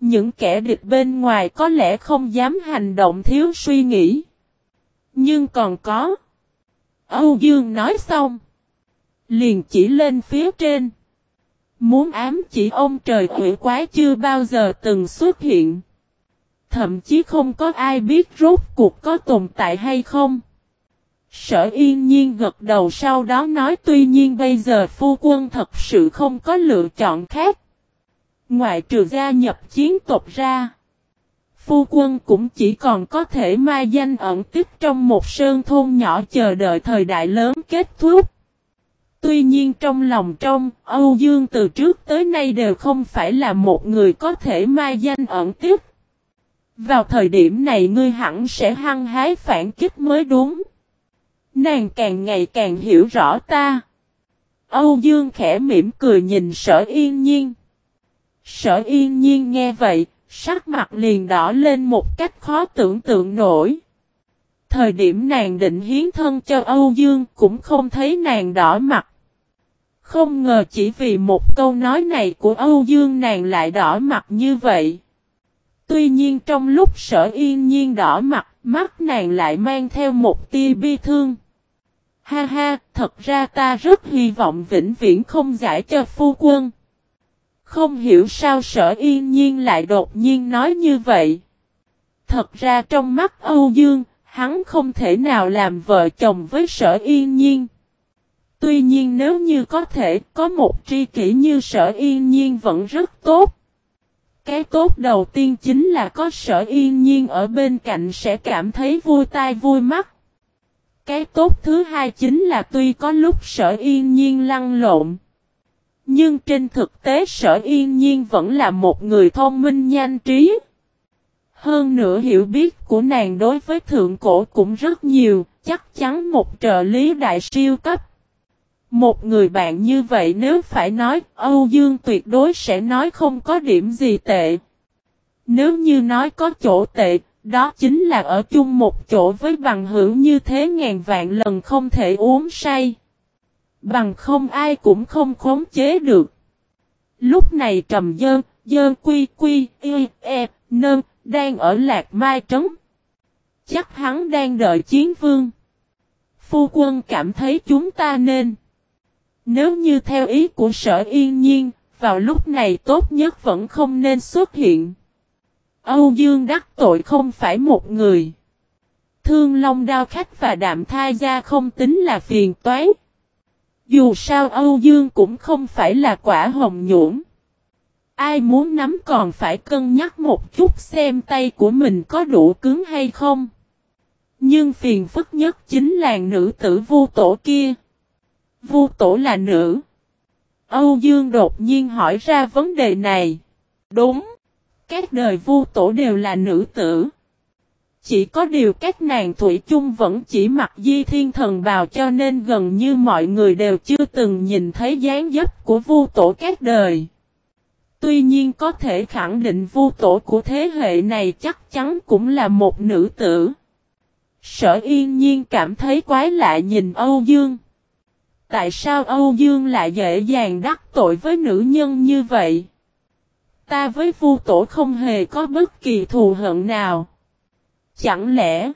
Những kẻ địch bên ngoài có lẽ không dám hành động thiếu suy nghĩ. Nhưng còn có. Âu Dương nói xong. Liền chỉ lên phía trên. Muốn ám chỉ ông trời quỷ quái chưa bao giờ từng xuất hiện. Thậm chí không có ai biết rốt cuộc có tồn tại hay không. Sở yên nhiên gật đầu sau đó nói tuy nhiên bây giờ phu quân thật sự không có lựa chọn khác. Ngoại trừ gia nhập chiến tộc ra. Phu quân cũng chỉ còn có thể mai danh ẩn tích trong một sơn thôn nhỏ chờ đợi thời đại lớn kết thúc. Tuy nhiên trong lòng trong, Âu Dương từ trước tới nay đều không phải là một người có thể mai danh ẩn tích. Vào thời điểm này ngươi hẳn sẽ hăng hái phản kích mới đúng. Nàng càng ngày càng hiểu rõ ta. Âu Dương khẽ mỉm cười nhìn sở yên nhiên. Sở yên nhiên nghe vậy, sắc mặt liền đỏ lên một cách khó tưởng tượng nổi. Thời điểm nàng định hiến thân cho Âu Dương cũng không thấy nàng đỏ mặt. Không ngờ chỉ vì một câu nói này của Âu Dương nàng lại đỏ mặt như vậy. Tuy nhiên trong lúc sở yên nhiên đỏ mặt, mắt nàng lại mang theo một tia bi thương. Ha ha, thật ra ta rất hy vọng vĩnh viễn không giải cho phu quân. Không hiểu sao sở yên nhiên lại đột nhiên nói như vậy. Thật ra trong mắt Âu Dương, hắn không thể nào làm vợ chồng với sở yên nhiên. Tuy nhiên nếu như có thể có một tri kỷ như sở yên nhiên vẫn rất tốt. Cái tốt đầu tiên chính là có sở yên nhiên ở bên cạnh sẽ cảm thấy vui tai vui mắt. Cái tốt thứ hai chính là tuy có lúc sở yên nhiên lăn lộn. Nhưng trên thực tế sở yên nhiên vẫn là một người thông minh nhanh trí. Hơn nữa hiểu biết của nàng đối với thượng cổ cũng rất nhiều, chắc chắn một trợ lý đại siêu cấp. Một người bạn như vậy nếu phải nói, Âu Dương tuyệt đối sẽ nói không có điểm gì tệ. Nếu như nói có chỗ tệ, đó chính là ở chung một chỗ với bằng hữu như thế ngàn vạn lần không thể uống say. Bằng không ai cũng không khống chế được. Lúc này trầm dơn, dơn quy quy, y, e, nơn, đang ở lạc mai trấn. Chắc hắn đang đợi chiến vương. Phu quân cảm thấy chúng ta nên. Nếu như theo ý của sở yên nhiên, vào lúc này tốt nhất vẫn không nên xuất hiện. Âu Dương đắc tội không phải một người. Thương Long đao khách và đạm thai gia không tính là phiền toái. Dù sao Âu Dương cũng không phải là quả hồng nhuộm. Ai muốn nắm còn phải cân nhắc một chút xem tay của mình có đủ cứng hay không. Nhưng phiền phức nhất chính là nữ tử vu tổ kia. Vu tổ là nữ. Âu Dương đột nhiên hỏi ra vấn đề này. Đúng. Các đời vu tổ đều là nữ tử. Chỉ có điều các nàng Thủy chung vẫn chỉ mặc di thiên thần bào cho nên gần như mọi người đều chưa từng nhìn thấy dáng dấp của vu tổ các đời. Tuy nhiên có thể khẳng định vu tổ của thế hệ này chắc chắn cũng là một nữ tử. Sở yên nhiên cảm thấy quái lạ nhìn Âu Dương. Tại sao Âu Dương lại dễ dàng đắc tội với nữ nhân như vậy? Ta với vu tổ không hề có bất kỳ thù hận nào. Chẳng lẽ...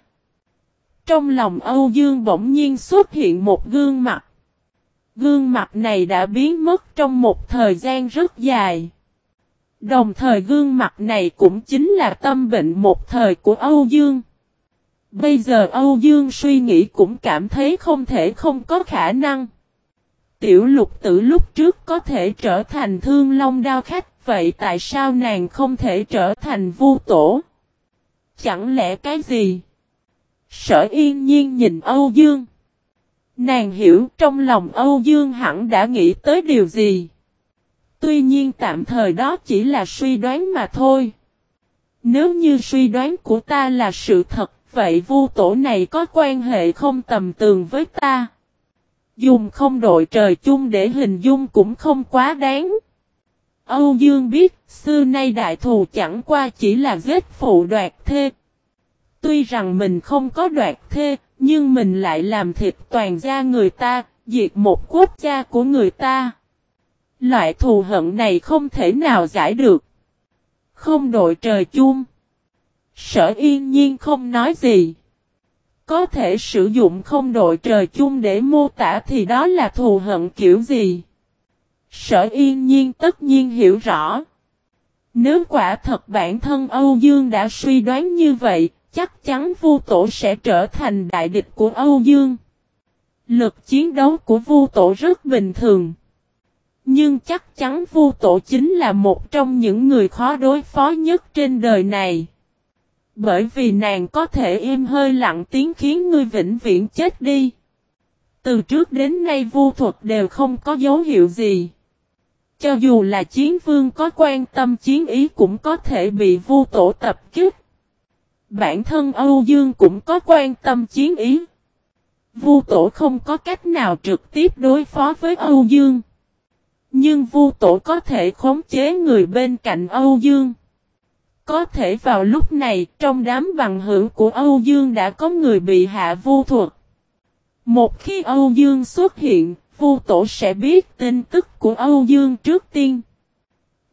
Trong lòng Âu Dương bỗng nhiên xuất hiện một gương mặt. Gương mặt này đã biến mất trong một thời gian rất dài. Đồng thời gương mặt này cũng chính là tâm bệnh một thời của Âu Dương. Bây giờ Âu Dương suy nghĩ cũng cảm thấy không thể không có khả năng. Tiểu lục tử lúc trước có thể trở thành thương long đao khách, vậy tại sao nàng không thể trở thành vu tổ? Chẳng lẽ cái gì? Sở yên nhiên nhìn Âu Dương. Nàng hiểu trong lòng Âu Dương hẳn đã nghĩ tới điều gì. Tuy nhiên tạm thời đó chỉ là suy đoán mà thôi. Nếu như suy đoán của ta là sự thật, vậy vu tổ này có quan hệ không tầm tường với ta. Dùng không đội trời chung để hình dung cũng không quá đáng. Âu Dương biết, xưa nay đại thù chẳng qua chỉ là giết phụ đoạt thê. Tuy rằng mình không có đoạt thê, nhưng mình lại làm thịt toàn gia người ta, diệt một quốc gia của người ta. Loại thù hận này không thể nào giải được. Không đội trời chung. Sở yên nhiên không nói gì. Có thể sử dụng không đội trời chung để mô tả thì đó là thù hận kiểu gì. Sở yên nhiên tất nhiên hiểu rõ. Nếu quả thật bản thân Âu Dương đã suy đoán như vậy, chắc chắn Vu Tổ sẽ trở thành đại địch của Âu Dương. Lực chiến đấu của Vu Tổ rất bình thường. Nhưng chắc chắn Vu Tổ chính là một trong những người khó đối phó nhất trên đời này. Bởi vì nàng có thể im hơi lặng tiếng khiến ngươi vĩnh viễn chết đi. Từ trước đến nay vu thuật đều không có dấu hiệu gì. Cho dù là chiến vương có quan tâm chiến ý cũng có thể bị vu tổ tập kích. Bản thân Âu Dương cũng có quan tâm chiến ý. Vu tổ không có cách nào trực tiếp đối phó với Âu Dương. Nhưng Vu tổ có thể khống chế người bên cạnh Âu Dương. Có thể vào lúc này, trong đám bằng hữu của Âu Dương đã có người bị hạ vu thuật. Một khi Âu Dương xuất hiện, vu tổ sẽ biết tin tức của Âu Dương trước tiên.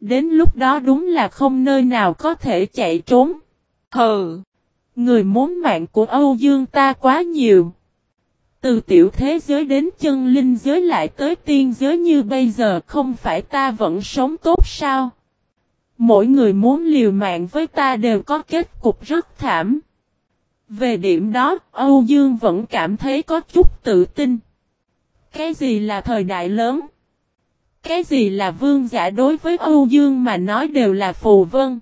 Đến lúc đó đúng là không nơi nào có thể chạy trốn. Hừ! Người muốn mạng của Âu Dương ta quá nhiều. Từ tiểu thế giới đến chân linh giới lại tới tiên giới như bây giờ không phải ta vẫn sống tốt sao? Mỗi người muốn liều mạng với ta đều có kết cục rất thảm. Về điểm đó, Âu Dương vẫn cảm thấy có chút tự tin. Cái gì là thời đại lớn? Cái gì là vương giả đối với Âu Dương mà nói đều là phù vân?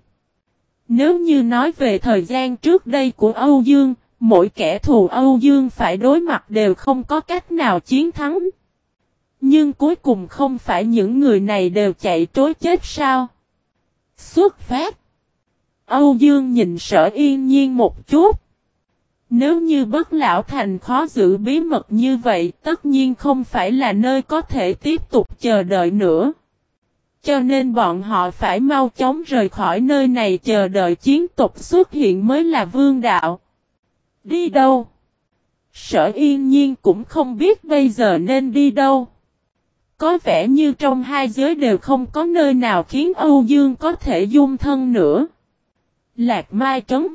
Nếu như nói về thời gian trước đây của Âu Dương, mỗi kẻ thù Âu Dương phải đối mặt đều không có cách nào chiến thắng. Nhưng cuối cùng không phải những người này đều chạy trối chết sao? Xuất phát. Âu Dương nhìn sở yên nhiên một chút. Nếu như bất lão thành khó giữ bí mật như vậy, tất nhiên không phải là nơi có thể tiếp tục chờ đợi nữa. Cho nên bọn họ phải mau chóng rời khỏi nơi này chờ đợi chiến tục xuất hiện mới là vương đạo. Đi đâu? Sở yên nhiên cũng không biết bây giờ nên đi đâu. Có vẻ như trong hai giới đều không có nơi nào khiến Âu Dương có thể dung thân nữa. Lạc Mai Trấn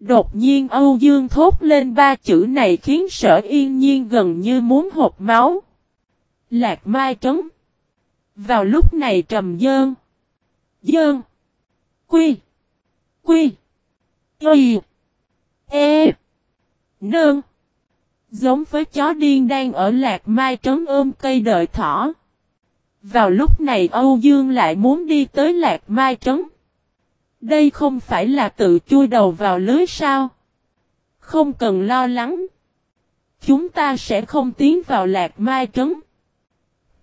Đột nhiên Âu Dương thốt lên ba chữ này khiến sở yên nhiên gần như muốn hộp máu. Lạc Mai Trấn Vào lúc này trầm dơn. Dơn. Quy. Quy. Y. E. Nương. Giống với chó điên đang ở lạc mai trấn ôm cây đợi thỏ. Vào lúc này Âu Dương lại muốn đi tới lạc mai trấn. Đây không phải là tự chui đầu vào lưới sao? Không cần lo lắng. Chúng ta sẽ không tiến vào lạc mai trấn.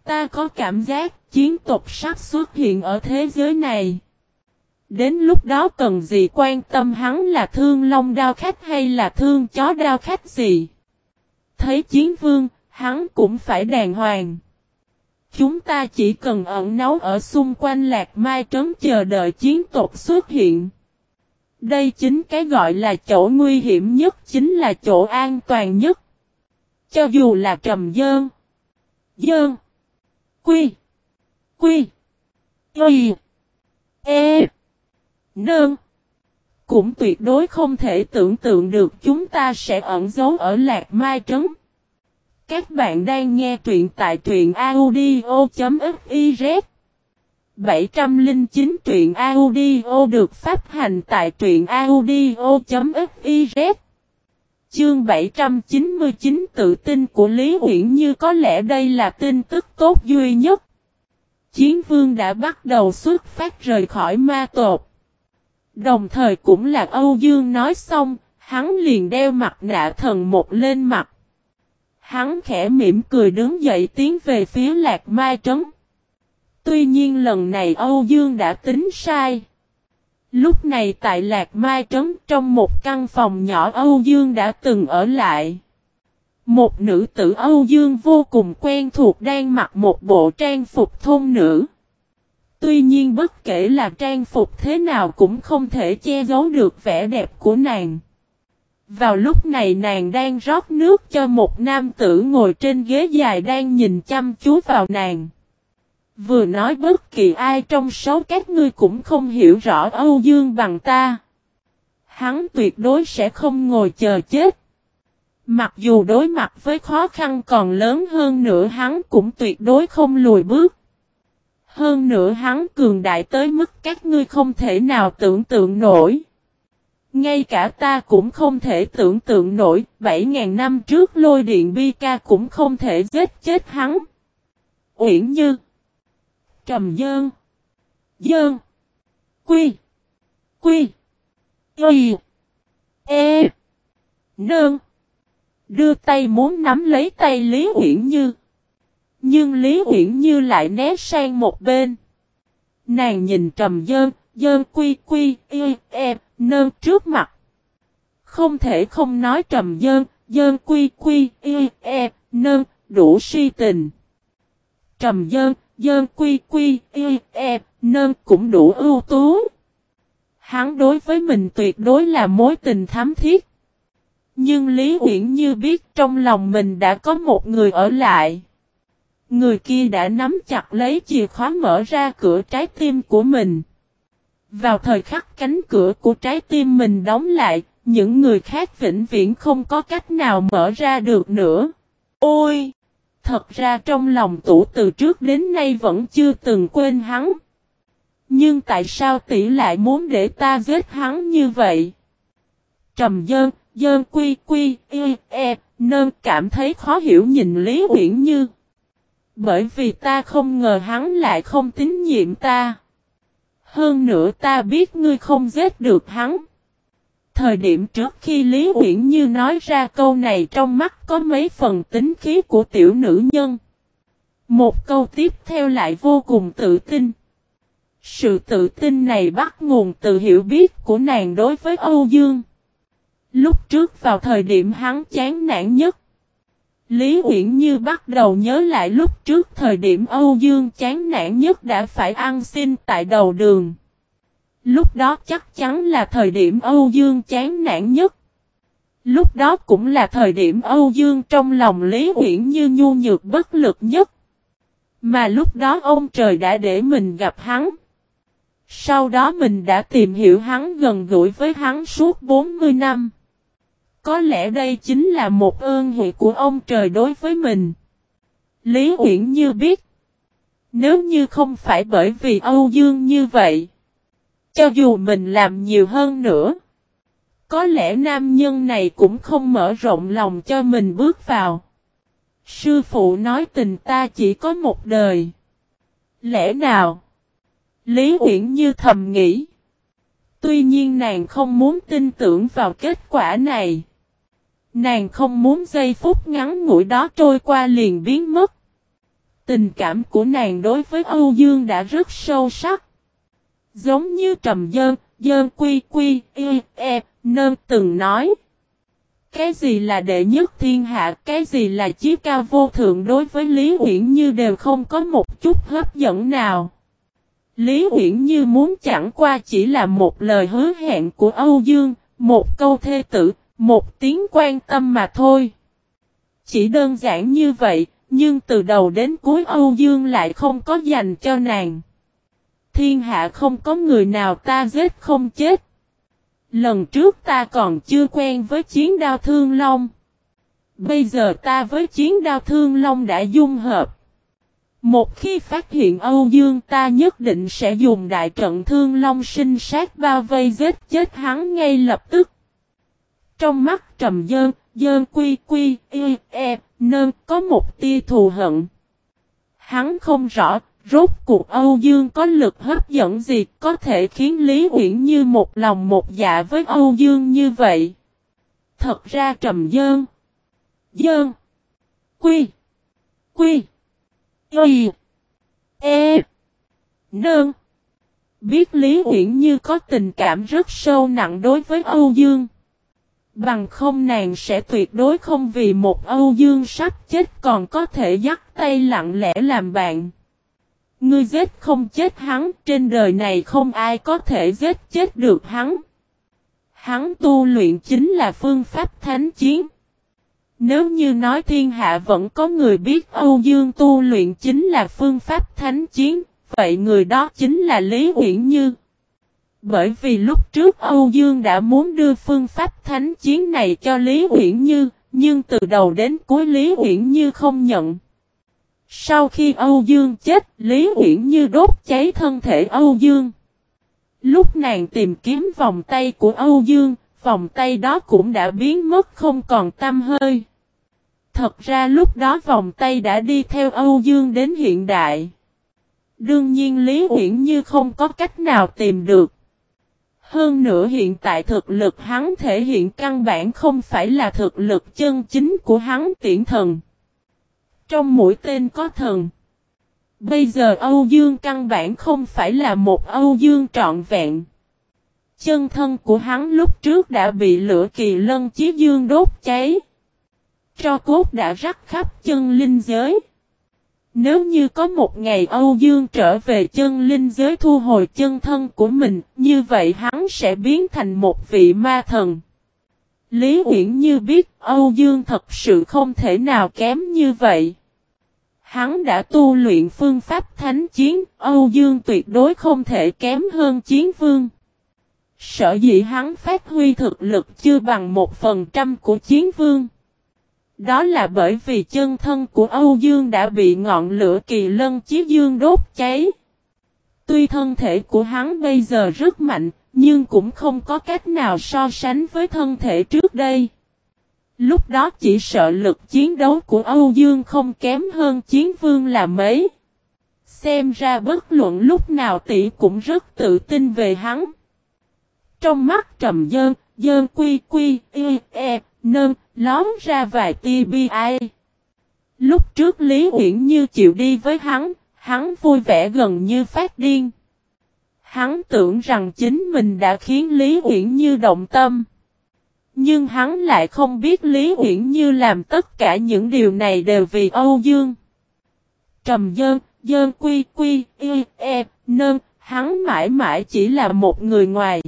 Ta có cảm giác chiến tộc sắp xuất hiện ở thế giới này. Đến lúc đó cần gì quan tâm hắn là thương long đao khách hay là thương chó đao khách gì. Thấy chiến vương, hắn cũng phải đàng hoàng. Chúng ta chỉ cần ẩn náu ở xung quanh lạc mai trấn chờ đợi chiến tộc xuất hiện. Đây chính cái gọi là chỗ nguy hiểm nhất chính là chỗ an toàn nhất. Cho dù là trầm dơn. Dơn. Quy. Quy. Y. E. Nơn. Cũng tuyệt đối không thể tưởng tượng được chúng ta sẽ ẩn giấu ở Lạc Mai Trấn. Các bạn đang nghe truyện tại truyện audio.fiz 709 truyện audio được phát hành tại truyện audio.fiz Chương 799 tự tin của Lý Uyển Như có lẽ đây là tin tức tốt duy nhất. Chiến vương đã bắt đầu xuất phát rời khỏi ma tột. Đồng thời cũng là Âu Dương nói xong, hắn liền đeo mặt nạ thần một lên mặt. Hắn khẽ mỉm cười đứng dậy tiến về phía Lạc Mai Trấn. Tuy nhiên lần này Âu Dương đã tính sai. Lúc này tại Lạc Mai Trấn trong một căn phòng nhỏ Âu Dương đã từng ở lại. Một nữ tử Âu Dương vô cùng quen thuộc đang mặc một bộ trang phục thôn nữ. Tuy nhiên bất kể là trang phục thế nào cũng không thể che giấu được vẻ đẹp của nàng. Vào lúc này nàng đang rót nước cho một nam tử ngồi trên ghế dài đang nhìn chăm chú vào nàng. Vừa nói bất kỳ ai trong số các ngươi cũng không hiểu rõ Âu Dương bằng ta. Hắn tuyệt đối sẽ không ngồi chờ chết. Mặc dù đối mặt với khó khăn còn lớn hơn nữa hắn cũng tuyệt đối không lùi bước. Hơn nữa hắn cường đại tới mức các ngươi không thể nào tưởng tượng nổi. Ngay cả ta cũng không thể tưởng tượng nổi, 7.000 năm trước lôi điện bi ca cũng không thể giết chết hắn. Uyển Như Trầm Dơn Dơn Quy Quy Y E Nơn Đưa tay muốn nắm lấy tay Lý Uyển Như. Nhưng Lý Uyển Như lại né sang một bên. Nàng nhìn trầm dơn, dơn quy quy, y, e, nơn trước mặt. Không thể không nói trầm dơn, dơn quy quy, y, e, nơn, đủ si tình. Trầm dơn, dơn quy quy, y, e, nơn cũng đủ ưu tú. Hắn đối với mình tuyệt đối là mối tình thắm thiết. Nhưng Lý Uyển Như biết trong lòng mình đã có một người ở lại. Người kia đã nắm chặt lấy chìa khóa mở ra cửa trái tim của mình. Vào thời khắc cánh cửa của trái tim mình đóng lại, những người khác vĩnh viễn không có cách nào mở ra được nữa. Ôi! Thật ra trong lòng tủ từ trước đến nay vẫn chưa từng quên hắn. Nhưng tại sao tỷ lại muốn để ta giết hắn như vậy? Trầm dơn, dơn quy quy, y, e, nơn cảm thấy khó hiểu nhìn Lý Uyển Như. Bởi vì ta không ngờ hắn lại không tín nhiệm ta. Hơn nữa ta biết ngươi không giết được hắn. Thời điểm trước khi Lý Uyển Như nói ra câu này trong mắt có mấy phần tính khí của tiểu nữ nhân. Một câu tiếp theo lại vô cùng tự tin. Sự tự tin này bắt nguồn từ hiểu biết của nàng đối với Âu Dương. Lúc trước vào thời điểm hắn chán nản nhất. Lý Uyển Như bắt đầu nhớ lại lúc trước thời điểm Âu Dương chán nản nhất đã phải ăn xin tại đầu đường. Lúc đó chắc chắn là thời điểm Âu Dương chán nản nhất. Lúc đó cũng là thời điểm Âu Dương trong lòng Lý Uyển Như nhu nhược bất lực nhất. Mà lúc đó ông trời đã để mình gặp hắn. Sau đó mình đã tìm hiểu hắn gần gũi với hắn suốt 40 năm. Có lẽ đây chính là một ơn huệ của ông trời đối với mình. Lý Uyển Như biết. Nếu như không phải bởi vì Âu Dương như vậy. Cho dù mình làm nhiều hơn nữa. Có lẽ nam nhân này cũng không mở rộng lòng cho mình bước vào. Sư phụ nói tình ta chỉ có một đời. Lẽ nào? Lý Uyển Như thầm nghĩ. Tuy nhiên nàng không muốn tin tưởng vào kết quả này. Nàng không muốn giây phút ngắn ngủi đó trôi qua liền biến mất. Tình cảm của nàng đối với Âu Dương đã rất sâu sắc. Giống như trầm dơn, dơn quy quy, y, e, nơn từng nói. Cái gì là đệ nhất thiên hạ, cái gì là chí cao vô thượng đối với Lý Uyển Như đều không có một chút hấp dẫn nào. Lý Uyển Như muốn chẳng qua chỉ là một lời hứa hẹn của Âu Dương, một câu thê tử, một tiếng quan tâm mà thôi. Chỉ đơn giản như vậy, nhưng từ đầu đến cuối Âu Dương lại không có dành cho nàng. Thiên hạ không có người nào ta giết không chết. Lần trước ta còn chưa quen với chiến đao thương long. Bây giờ ta với chiến đao thương long đã dung hợp. Một khi phát hiện Âu Dương ta nhất định sẽ dùng đại trận thương long sinh sát bao vây giết chết hắn ngay lập tức. Trong mắt trầm dơn, dơn quy quy, y, e, nơn có một tia thù hận. Hắn không rõ, rốt cuộc Âu Dương có lực hấp dẫn gì có thể khiến Lý Uyển như một lòng một dạ với Âu Dương như vậy. Thật ra trầm dơn, dơn, quy, quy, y, e, nơn. Biết Lý Uyển Như có tình cảm rất sâu nặng đối với Âu Dương. Bằng không nàng sẽ tuyệt đối không vì một Âu Dương sắp chết còn có thể dắt tay lặng lẽ làm bạn. Ngươi giết không chết hắn, trên đời này không ai có thể giết chết được hắn. Hắn tu luyện chính là phương pháp thánh chiến. Nếu như nói thiên hạ vẫn có người biết Âu Dương tu luyện chính là phương pháp thánh chiến, vậy người đó chính là Lý Uyển Như. Bởi vì lúc trước Âu Dương đã muốn đưa phương pháp thánh chiến này cho Lý Uyển Như, nhưng từ đầu đến cuối Lý Uyển Như không nhận. Sau khi Âu Dương chết, Lý Uyển Như đốt cháy thân thể Âu Dương. Lúc nàng tìm kiếm vòng tay của Âu Dương, vòng tay đó cũng đã biến mất không còn tâm hơi. Thật ra lúc đó vòng tay đã đi theo Âu Dương đến hiện đại. Đương nhiên Lý Uyển Như không có cách nào tìm được. Hơn nữa hiện tại thực lực hắn thể hiện căn bản không phải là thực lực chân chính của hắn tiễn thần. Trong mũi tên có thần. Bây giờ Âu Dương căn bản không phải là một Âu Dương trọn vẹn. Chân thân của hắn lúc trước đã bị lửa kỳ lân chí dương đốt cháy. Cho cốt đã rắc khắp chân linh giới. Nếu như có một ngày Âu Dương trở về chân linh giới thu hồi chân thân của mình, như vậy hắn sẽ biến thành một vị ma thần. Lý Uyển Như biết Âu Dương thật sự không thể nào kém như vậy. Hắn đã tu luyện phương pháp thánh chiến, Âu Dương tuyệt đối không thể kém hơn chiến vương. Sở dĩ hắn phát huy thực lực chưa bằng một phần trăm của chiến vương. Đó là bởi vì chân thân của Âu Dương đã bị ngọn lửa kỳ lân chí dương đốt cháy. Tuy thân thể của hắn bây giờ rất mạnh, nhưng cũng không có cách nào so sánh với thân thể trước đây. Lúc đó chỉ sợ lực chiến đấu của Âu Dương không kém hơn chiến vương là mấy. Xem ra bất luận lúc nào tỷ cũng rất tự tin về hắn. Trong mắt trầm dơn, dơn quy quy, y, e, nơn, lóm ra vài tia bi ai. Lúc trước Lý Uyển Như chịu đi với hắn, hắn vui vẻ gần như phát điên. Hắn tưởng rằng chính mình đã khiến Lý Uyển Như động tâm. Nhưng hắn lại không biết Lý Uyển Như làm tất cả những điều này đều vì Âu Dương. Trầm dơn, dơn quy quy, y, e, nơn, hắn mãi mãi chỉ là một người ngoài.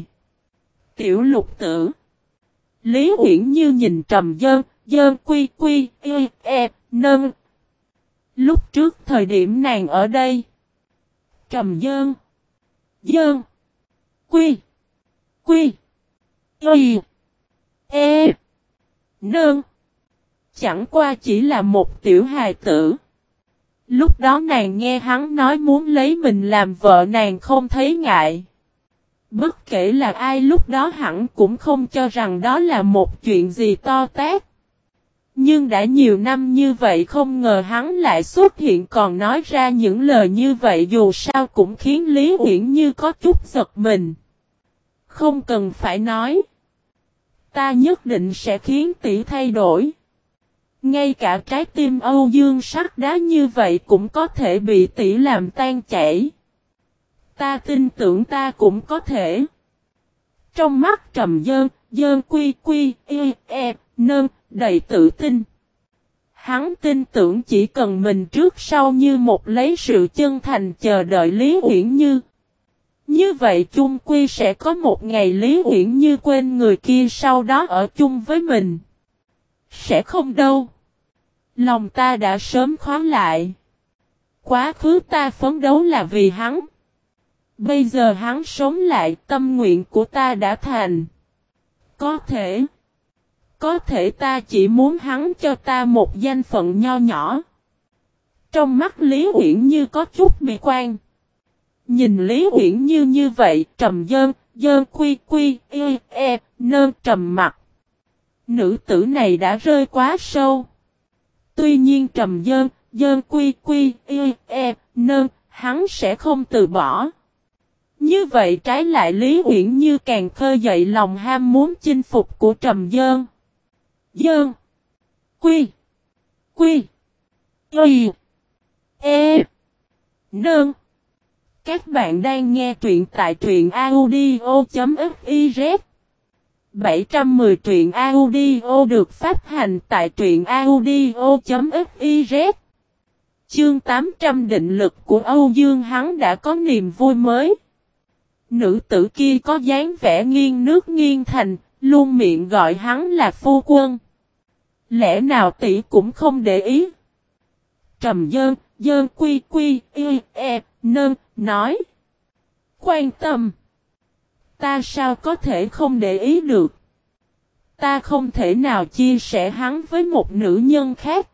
Tiểu lục tử. Lý Uyển Như nhìn trầm dơ, dơ quy quy, y, e, nâng. Lúc trước thời điểm nàng ở đây. Trầm dơn. Dơn. Quy. Quy. Y. E. Nơn. Chẳng qua chỉ là một tiểu hài tử. Lúc đó nàng nghe hắn nói muốn lấy mình làm vợ nàng không thấy ngại. Bất kể là ai lúc đó hẳn cũng không cho rằng đó là một chuyện gì to tát. Nhưng đã nhiều năm như vậy không ngờ hắn lại xuất hiện còn nói ra những lời như vậy dù sao cũng khiến Lý Uyển Như có chút giật mình. Không cần phải nói. Ta nhất định sẽ khiến tỷ thay đổi. Ngay cả trái tim Âu Dương sắc đá như vậy cũng có thể bị tỷ làm tan chảy. Ta tin tưởng ta cũng có thể. Trong mắt trầm dơn, dơn quy quy, y, e, nơn, đầy tự tin. Hắn tin tưởng chỉ cần mình trước sau như một lấy sự chân thành chờ đợi Lý Uyển Như. Như vậy chung quy sẽ có một ngày Lý Uyển Như quên người kia sau đó ở chung với mình. Sẽ không đâu. Lòng ta đã sớm khóa lại. Quá khứ ta phấn đấu là vì hắn. Bây giờ hắn sống lại tâm nguyện của ta đã thành. Có thể. Có thể ta chỉ muốn hắn cho ta một danh phận nho nhỏ. Trong mắt Lý Uyển Như có chút bị quan. Nhìn Lý Uyển Như như vậy, trầm dơn, dơn quy quy, y, e, nơn trầm mặt. Nữ tử này đã rơi quá sâu. Tuy nhiên trầm dơn, dơn quy quy, y, e, nơn, hắn sẽ không từ bỏ. Như vậy trái lại Lý Uyển Như càng khơi dậy lòng ham muốn chinh phục của trầm dơn. Dơn. Quy. Quy. Y. E. Nơn. Các bạn đang nghe truyện tại truyện audio.fiz 710 truyện audio được phát hành tại truyện audio.fiz Chương 800 định lực của Âu Dương hắn đã có niềm vui mới. Nữ tử kia có dáng vẻ nghiêng nước nghiêng thành, luôn miệng gọi hắn là phu quân. Lẽ nào tỷ cũng không để ý? Trầm dơn, dơn quy quy, y, e, nơn, nói. Quan tâm. Ta sao có thể không để ý được? Ta không thể nào chia sẻ hắn với một nữ nhân khác.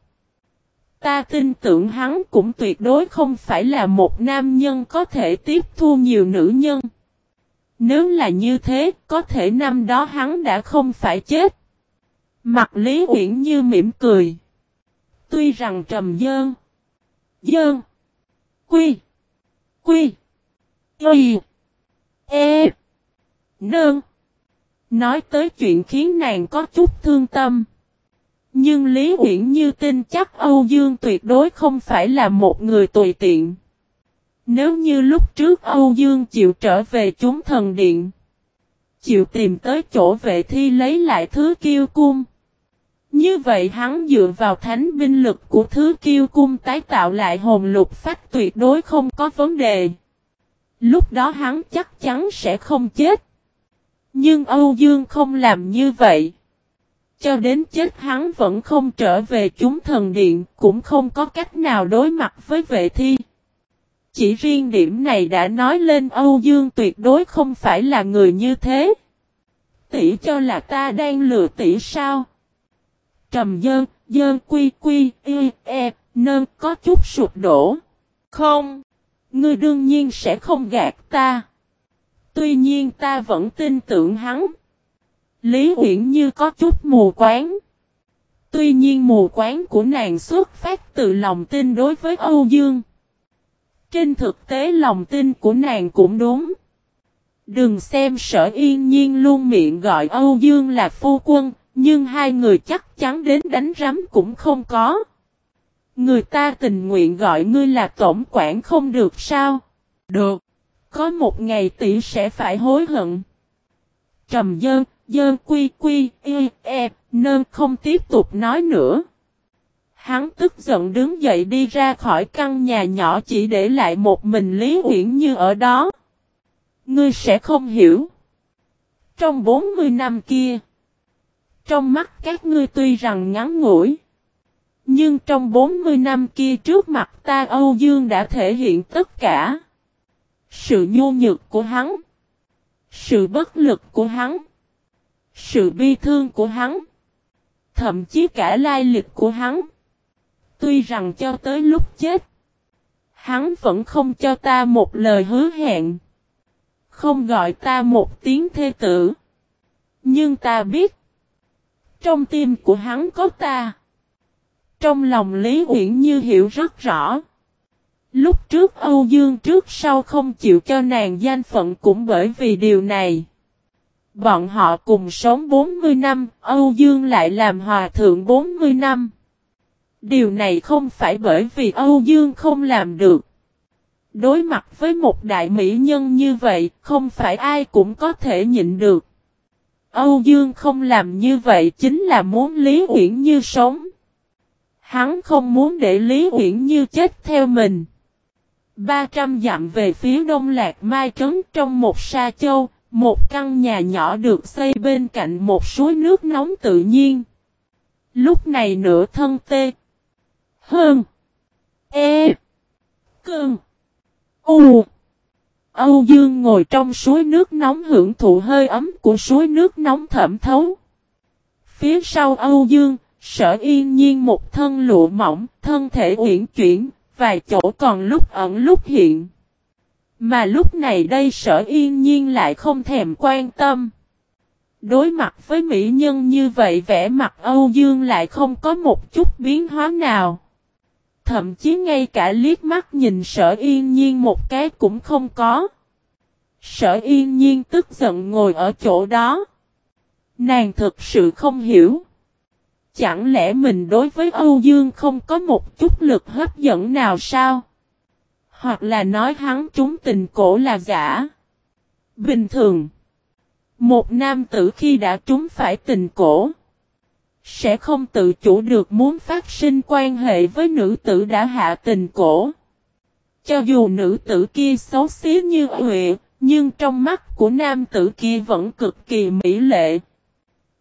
Ta tin tưởng hắn cũng tuyệt đối không phải là một nam nhân có thể tiếp thu nhiều nữ nhân. Nếu là như thế, có thể năm đó hắn đã không phải chết. Mặt Lý Uyển Như mỉm cười. Tuy rằng trầm dơn. Dơn. Quy. Quy. Y. E. Nơn. Nói tới chuyện khiến nàng có chút thương tâm. Nhưng Lý Uyển Như tin chắc Âu Dương tuyệt đối không phải là một người tùy tiện. Nếu như lúc trước Âu Dương chịu trở về chúng thần điện. Chịu tìm tới chỗ vệ thi lấy lại thứ kiêu cung. Như vậy hắn dựa vào thánh binh lực của thứ kiêu cung tái tạo lại hồn lục phách tuyệt đối không có vấn đề. Lúc đó hắn chắc chắn sẽ không chết. Nhưng Âu Dương không làm như vậy. Cho đến chết hắn vẫn không trở về chúng thần điện, cũng không có cách nào đối mặt với vệ thi. Chỉ riêng điểm này đã nói lên Âu Dương tuyệt đối không phải là người như thế. Tỷ cho là ta đang lừa tỷ sao? Trầm dơn, dơn quy quy, y, e, nơn có chút sụp đổ. Không, ngươi đương nhiên sẽ không gạt ta. Tuy nhiên ta vẫn tin tưởng hắn. Lý Uyển Như có chút mù quáng. Tuy nhiên mù quáng của nàng xuất phát từ lòng tin đối với Âu Dương. Trên thực tế lòng tin của nàng cũng đúng. Đừng xem sở yên nhiên luôn miệng gọi Âu Dương là phu quân, nhưng hai người chắc chắn đến đánh rắm cũng không có. Người ta tình nguyện gọi ngươi là tổng quản không được sao? Được. Có một ngày tỷ sẽ phải hối hận. Trầm dơn, dơn quy quy, y, e, e nơn không tiếp tục nói nữa. Hắn tức giận đứng dậy đi ra khỏi căn nhà nhỏ chỉ để lại một mình Lý Uyển Như ở đó. Ngươi sẽ không hiểu. Trong 40 năm kia, trong mắt các ngươi tuy rằng ngắn ngủi, nhưng trong 40 năm kia trước mặt ta Âu Dương đã thể hiện tất cả. Sự nhu nhược của hắn. Sự bất lực của hắn. Sự bi thương của hắn. Thậm chí cả lai lịch của hắn. Tuy rằng cho tới lúc chết. Hắn vẫn không cho ta một lời hứa hẹn. Không gọi ta một tiếng thê tử. Nhưng ta biết. Trong tim của hắn có ta. Trong lòng Lý Uyển Như hiểu rất rõ. Lúc trước Âu Dương trước sau không chịu cho nàng danh phận cũng bởi vì điều này. Bọn họ cùng sống 40 năm, Âu Dương lại làm hòa thượng 40 năm. Điều này không phải bởi vì Âu Dương không làm được. Đối mặt với một đại mỹ nhân như vậy, không phải ai cũng có thể nhịn được. Âu Dương không làm như vậy chính là muốn Lý Uyển Như sống. Hắn không muốn để Lý Uyển Như chết theo mình. 300 dặm về phía đông lạc mai trấn trong một sa châu, một căn nhà nhỏ được xây bên cạnh một suối nước nóng tự nhiên. Lúc này nửa thân tê. Hơn. E. Cơn. U. Âu Dương ngồi trong suối nước nóng hưởng thụ hơi ấm của suối nước nóng thẩm thấu. Phía sau Âu Dương, sở yên nhiên một thân lụa mỏng, thân thể uyển chuyển, vài chỗ còn lúc ẩn lúc hiện. Mà lúc này đây sở yên nhiên lại không thèm quan tâm. Đối mặt với mỹ nhân như vậy vẻ mặt Âu Dương lại không có một chút biến hóa nào. Thậm chí ngay cả liếc mắt nhìn sở yên nhiên một cái cũng không có. Sở yên nhiên tức giận ngồi ở chỗ đó. Nàng thực sự không hiểu. Chẳng lẽ mình đối với Âu Dương không có một chút lực hấp dẫn nào sao? Hoặc là nói hắn chúng tình cổ là giả. Bình thường. Một nam tử khi đã trúng phải tình cổ. Sẽ không tự chủ được muốn phát sinh quan hệ với nữ tử đã hạ tình cổ. Cho dù nữ tử kia xấu xí như Huệ, nhưng trong mắt của nam tử kia vẫn cực kỳ mỹ lệ.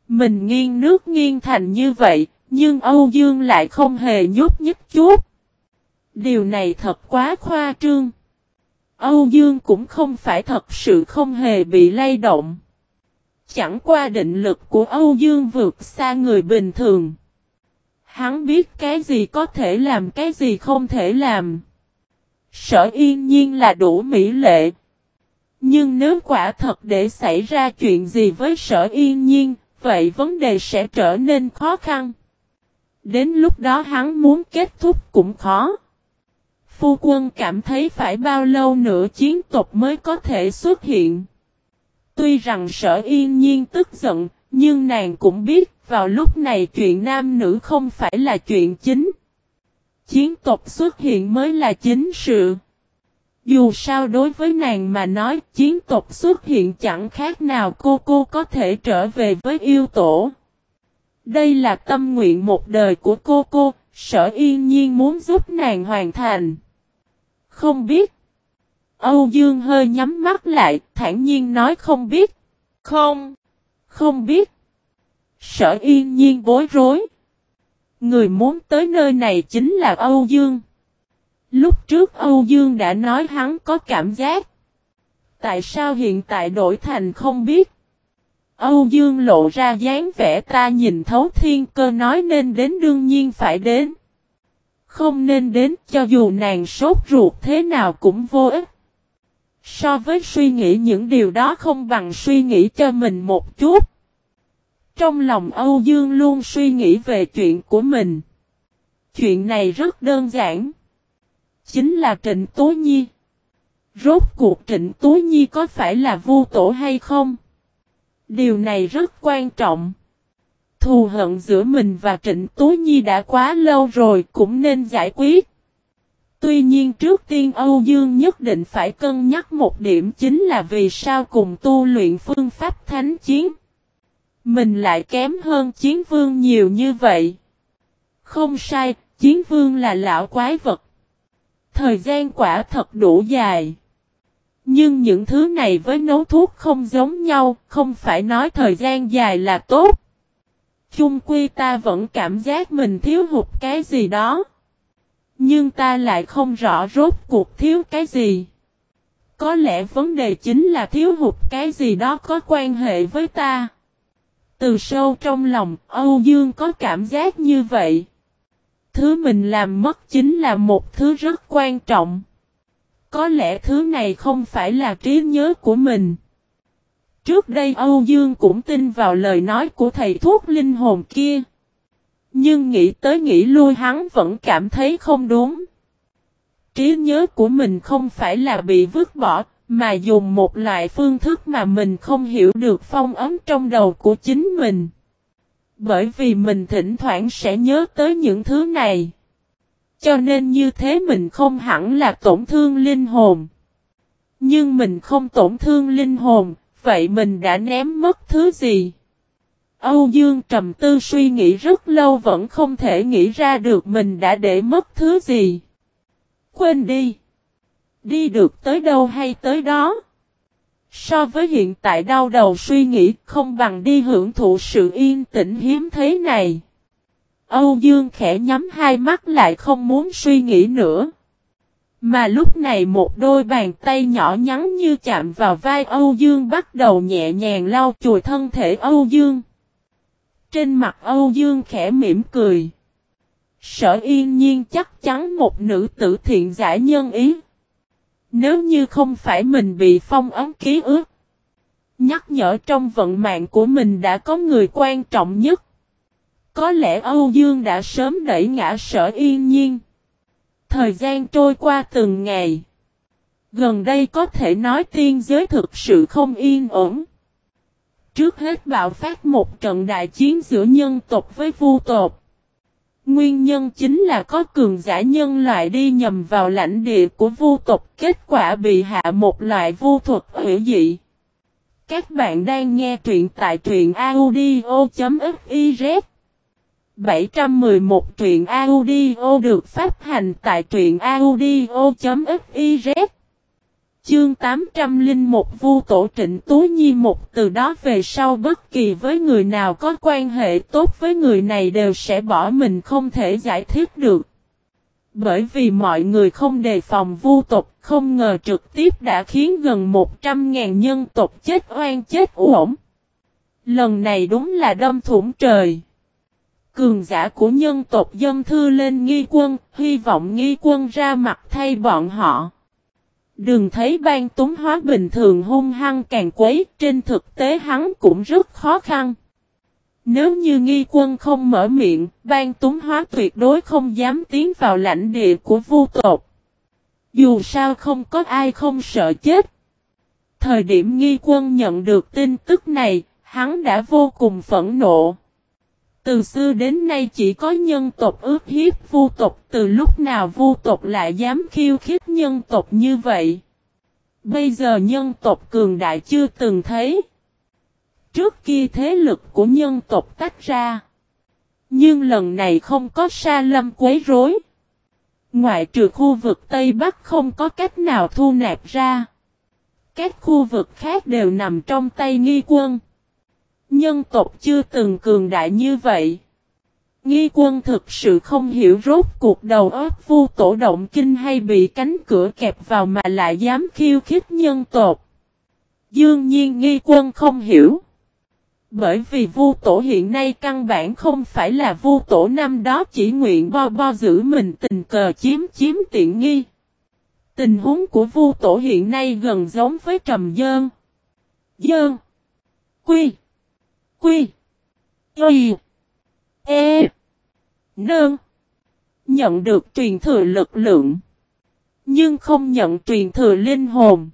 Mình nghiêng nước nghiêng thành như vậy, nhưng Âu Dương lại không hề nhút nhích chút. Điều này thật quá khoa trương. Âu Dương cũng không phải thật sự không hề bị lay động. Chẳng qua định lực của Âu Dương vượt xa người bình thường. Hắn biết cái gì có thể làm cái gì không thể làm. Sở yên nhiên là đủ mỹ lệ. Nhưng nếu quả thật để xảy ra chuyện gì với sở yên nhiên, vậy vấn đề sẽ trở nên khó khăn. Đến lúc đó hắn muốn kết thúc cũng khó. Phu quân cảm thấy phải bao lâu nữa chiến tộc mới có thể xuất hiện. Tuy rằng sở yên nhiên tức giận, nhưng nàng cũng biết vào lúc này chuyện nam nữ không phải là chuyện chính. Chiến tộc xuất hiện mới là chính sự. Dù sao đối với nàng mà nói chiến tộc xuất hiện chẳng khác nào cô cô có thể trở về với yêu tổ. Đây là tâm nguyện một đời của cô cô, sở yên nhiên muốn giúp nàng hoàn thành. Không biết. Âu Dương hơi nhắm mắt lại, thản nhiên nói không biết. Không, không biết. Sở yên nhiên bối rối. Người muốn tới nơi này chính là Âu Dương. Lúc trước Âu Dương đã nói hắn có cảm giác. Tại sao hiện tại đổi thành không biết? Âu Dương lộ ra dáng vẻ ta nhìn thấu thiên cơ nói nên đến đương nhiên phải đến. Không nên đến cho dù nàng sốt ruột thế nào cũng vô ích. So với suy nghĩ những điều đó không bằng suy nghĩ cho mình một chút. Trong lòng Âu Dương luôn suy nghĩ về chuyện của mình. Chuyện này rất đơn giản. Chính là Trịnh Tố Nhi. Rốt cuộc Trịnh Tố Nhi có phải là vô tổ hay không? Điều này rất quan trọng. Thù hận giữa mình và Trịnh Tố Nhi đã quá lâu rồi cũng nên giải quyết. Tuy nhiên trước tiên Âu Dương nhất định phải cân nhắc một điểm chính là vì sao cùng tu luyện phương pháp thánh chiến. Mình lại kém hơn chiến vương nhiều như vậy. Không sai, chiến vương là lão quái vật. Thời gian quả thật đủ dài. Nhưng những thứ này với nấu thuốc không giống nhau, không phải nói thời gian dài là tốt. Chung quy ta vẫn cảm giác mình thiếu hụt cái gì đó. Nhưng ta lại không rõ rốt cuộc thiếu cái gì. Có lẽ vấn đề chính là thiếu hụt cái gì đó có quan hệ với ta. Từ sâu trong lòng, Âu Dương có cảm giác như vậy. Thứ mình làm mất chính là một thứ rất quan trọng. Có lẽ thứ này không phải là trí nhớ của mình. Trước đây Âu Dương cũng tin vào lời nói của thầy thuốc linh hồn kia. Nhưng nghĩ tới nghĩ lui hắn vẫn cảm thấy không đúng. Trí nhớ của mình không phải là bị vứt bỏ, mà dùng một loại phương thức mà mình không hiểu được phong ấm trong đầu của chính mình. Bởi vì mình thỉnh thoảng sẽ nhớ tới những thứ này. Cho nên như thế mình không hẳn là tổn thương linh hồn. Nhưng mình không tổn thương linh hồn, vậy mình đã ném mất thứ gì? Âu Dương trầm tư suy nghĩ rất lâu vẫn không thể nghĩ ra được mình đã để mất thứ gì. Quên đi. Đi được tới đâu hay tới đó. So với hiện tại đau đầu suy nghĩ không bằng đi hưởng thụ sự yên tĩnh hiếm thế này. Âu Dương khẽ nhắm hai mắt lại không muốn suy nghĩ nữa. Mà lúc này một đôi bàn tay nhỏ nhắn như chạm vào vai Âu Dương bắt đầu nhẹ nhàng lau chùi thân thể Âu Dương. Trên mặt Âu Dương khẽ mỉm cười. Sở yên nhiên chắc chắn một nữ tử thiện giải nhân ý. Nếu như không phải mình bị phong ấn ký ức. Nhắc nhở trong vận mạng của mình đã có người quan trọng nhất. Có lẽ Âu Dương đã sớm đẩy ngã sở yên nhiên. Thời gian trôi qua từng ngày. Gần đây có thể nói tiên giới thực sự không yên ổn. Trước hết bạo phát một trận đại chiến giữa nhân tộc với vu tộc. Nguyên nhân chính là có cường giả nhân loại đi nhầm vào lãnh địa của vu tộc, kết quả bị hạ một loại vu thuật hữu dị. Các bạn đang nghe truyện tại truyện audio.fiz 711 truyện audio được phát hành tại truyện audio.fiz Chương 801 Vu Tổ Trịnh Tú Nhi một từ đó về sau bất kỳ với người nào có quan hệ tốt với người này đều sẽ bỏ mình không thể giải thích được. Bởi vì mọi người không đề phòng vu tộc không ngờ trực tiếp đã khiến gần 100.000 nhân tộc chết oan chết uổng. Lần này đúng là đâm thủng trời. Cường giả của nhân tộc dân thư lên nghi quân, hy vọng nghi quân ra mặt thay bọn họ. Đừng thấy ban túng hóa bình thường hung hăng càng quấy, trên thực tế hắn cũng rất khó khăn. Nếu như nghi quân không mở miệng, ban túng hóa tuyệt đối không dám tiến vào lãnh địa của vu tộc. Dù sao không có ai không sợ chết. Thời điểm nghi quân nhận được tin tức này, hắn đã vô cùng phẫn nộ. Từ xưa đến nay chỉ có nhân tộc ước hiếp vu tộc, từ lúc nào vu tộc lại dám khiêu khích nhân tộc như vậy. Bây giờ nhân tộc cường đại chưa từng thấy. Trước kia thế lực của nhân tộc tách ra. Nhưng lần này không có sa lâm quấy rối. Ngoại trừ khu vực Tây Bắc không có cách nào thu nạp ra. Các khu vực khác đều nằm trong tay nghi quân. Nhân tộc chưa từng cường đại như vậy. Nghi quân thực sự không hiểu rốt cuộc đầu óc vu tổ động kinh hay bị cánh cửa kẹp vào mà lại dám khiêu khích nhân tộc. Dương nhiên nghi quân không hiểu. Bởi vì vu tổ hiện nay căn bản không phải là vu tổ năm đó chỉ nguyện bo bo giữ mình tình cờ chiếm chiếm tiện nghi. Tình huống của vu tổ hiện nay gần giống với trầm dơn. Dơn. Quy. Quy. Y. E. Nương. Nhận được truyền thừa lực lượng. Nhưng không nhận truyền thừa linh hồn.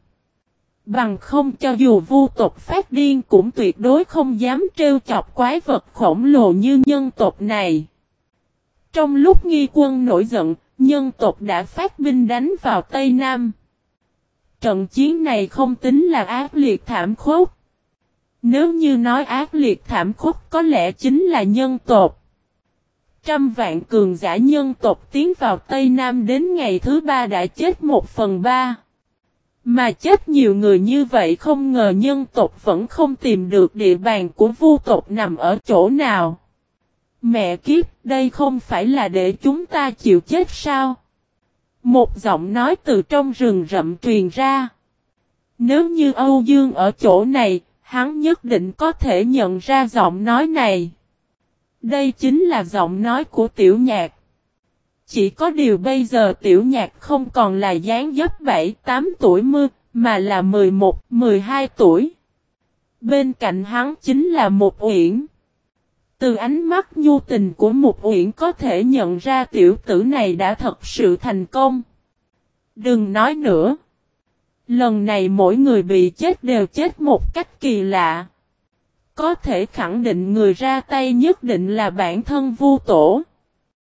Bằng không cho dù vu tộc phát điên cũng tuyệt đối không dám trêu chọc quái vật khổng lồ như nhân tộc này. Trong lúc nghi quân nổi giận, nhân tộc đã phát binh đánh vào Tây Nam. Trận chiến này không tính là ác liệt thảm khốc. Nếu như nói ác liệt thảm khốc có lẽ chính là nhân tộc. Trăm vạn cường giả nhân tộc tiến vào Tây Nam đến ngày thứ ba đã chết một phần ba. Mà chết nhiều người như vậy không ngờ nhân tộc vẫn không tìm được địa bàn của vu tộc nằm ở chỗ nào. Mẹ kiếp, đây không phải là để chúng ta chịu chết sao? Một giọng nói từ trong rừng rậm truyền ra. Nếu như Âu Dương ở chỗ này, hắn nhất định có thể nhận ra giọng nói này. Đây chính là giọng nói của tiểu nhạc. Chỉ có điều bây giờ tiểu nhạc không còn là dáng dấp 7-8 tuổi mưa, mà là 11-12 tuổi. Bên cạnh hắn chính là một uyển. Từ ánh mắt nhu tình của một uyển có thể nhận ra tiểu tử này đã thật sự thành công. Đừng nói nữa. Lần này mỗi người bị chết đều chết một cách kỳ lạ. Có thể khẳng định người ra tay nhất định là bản thân vu tổ.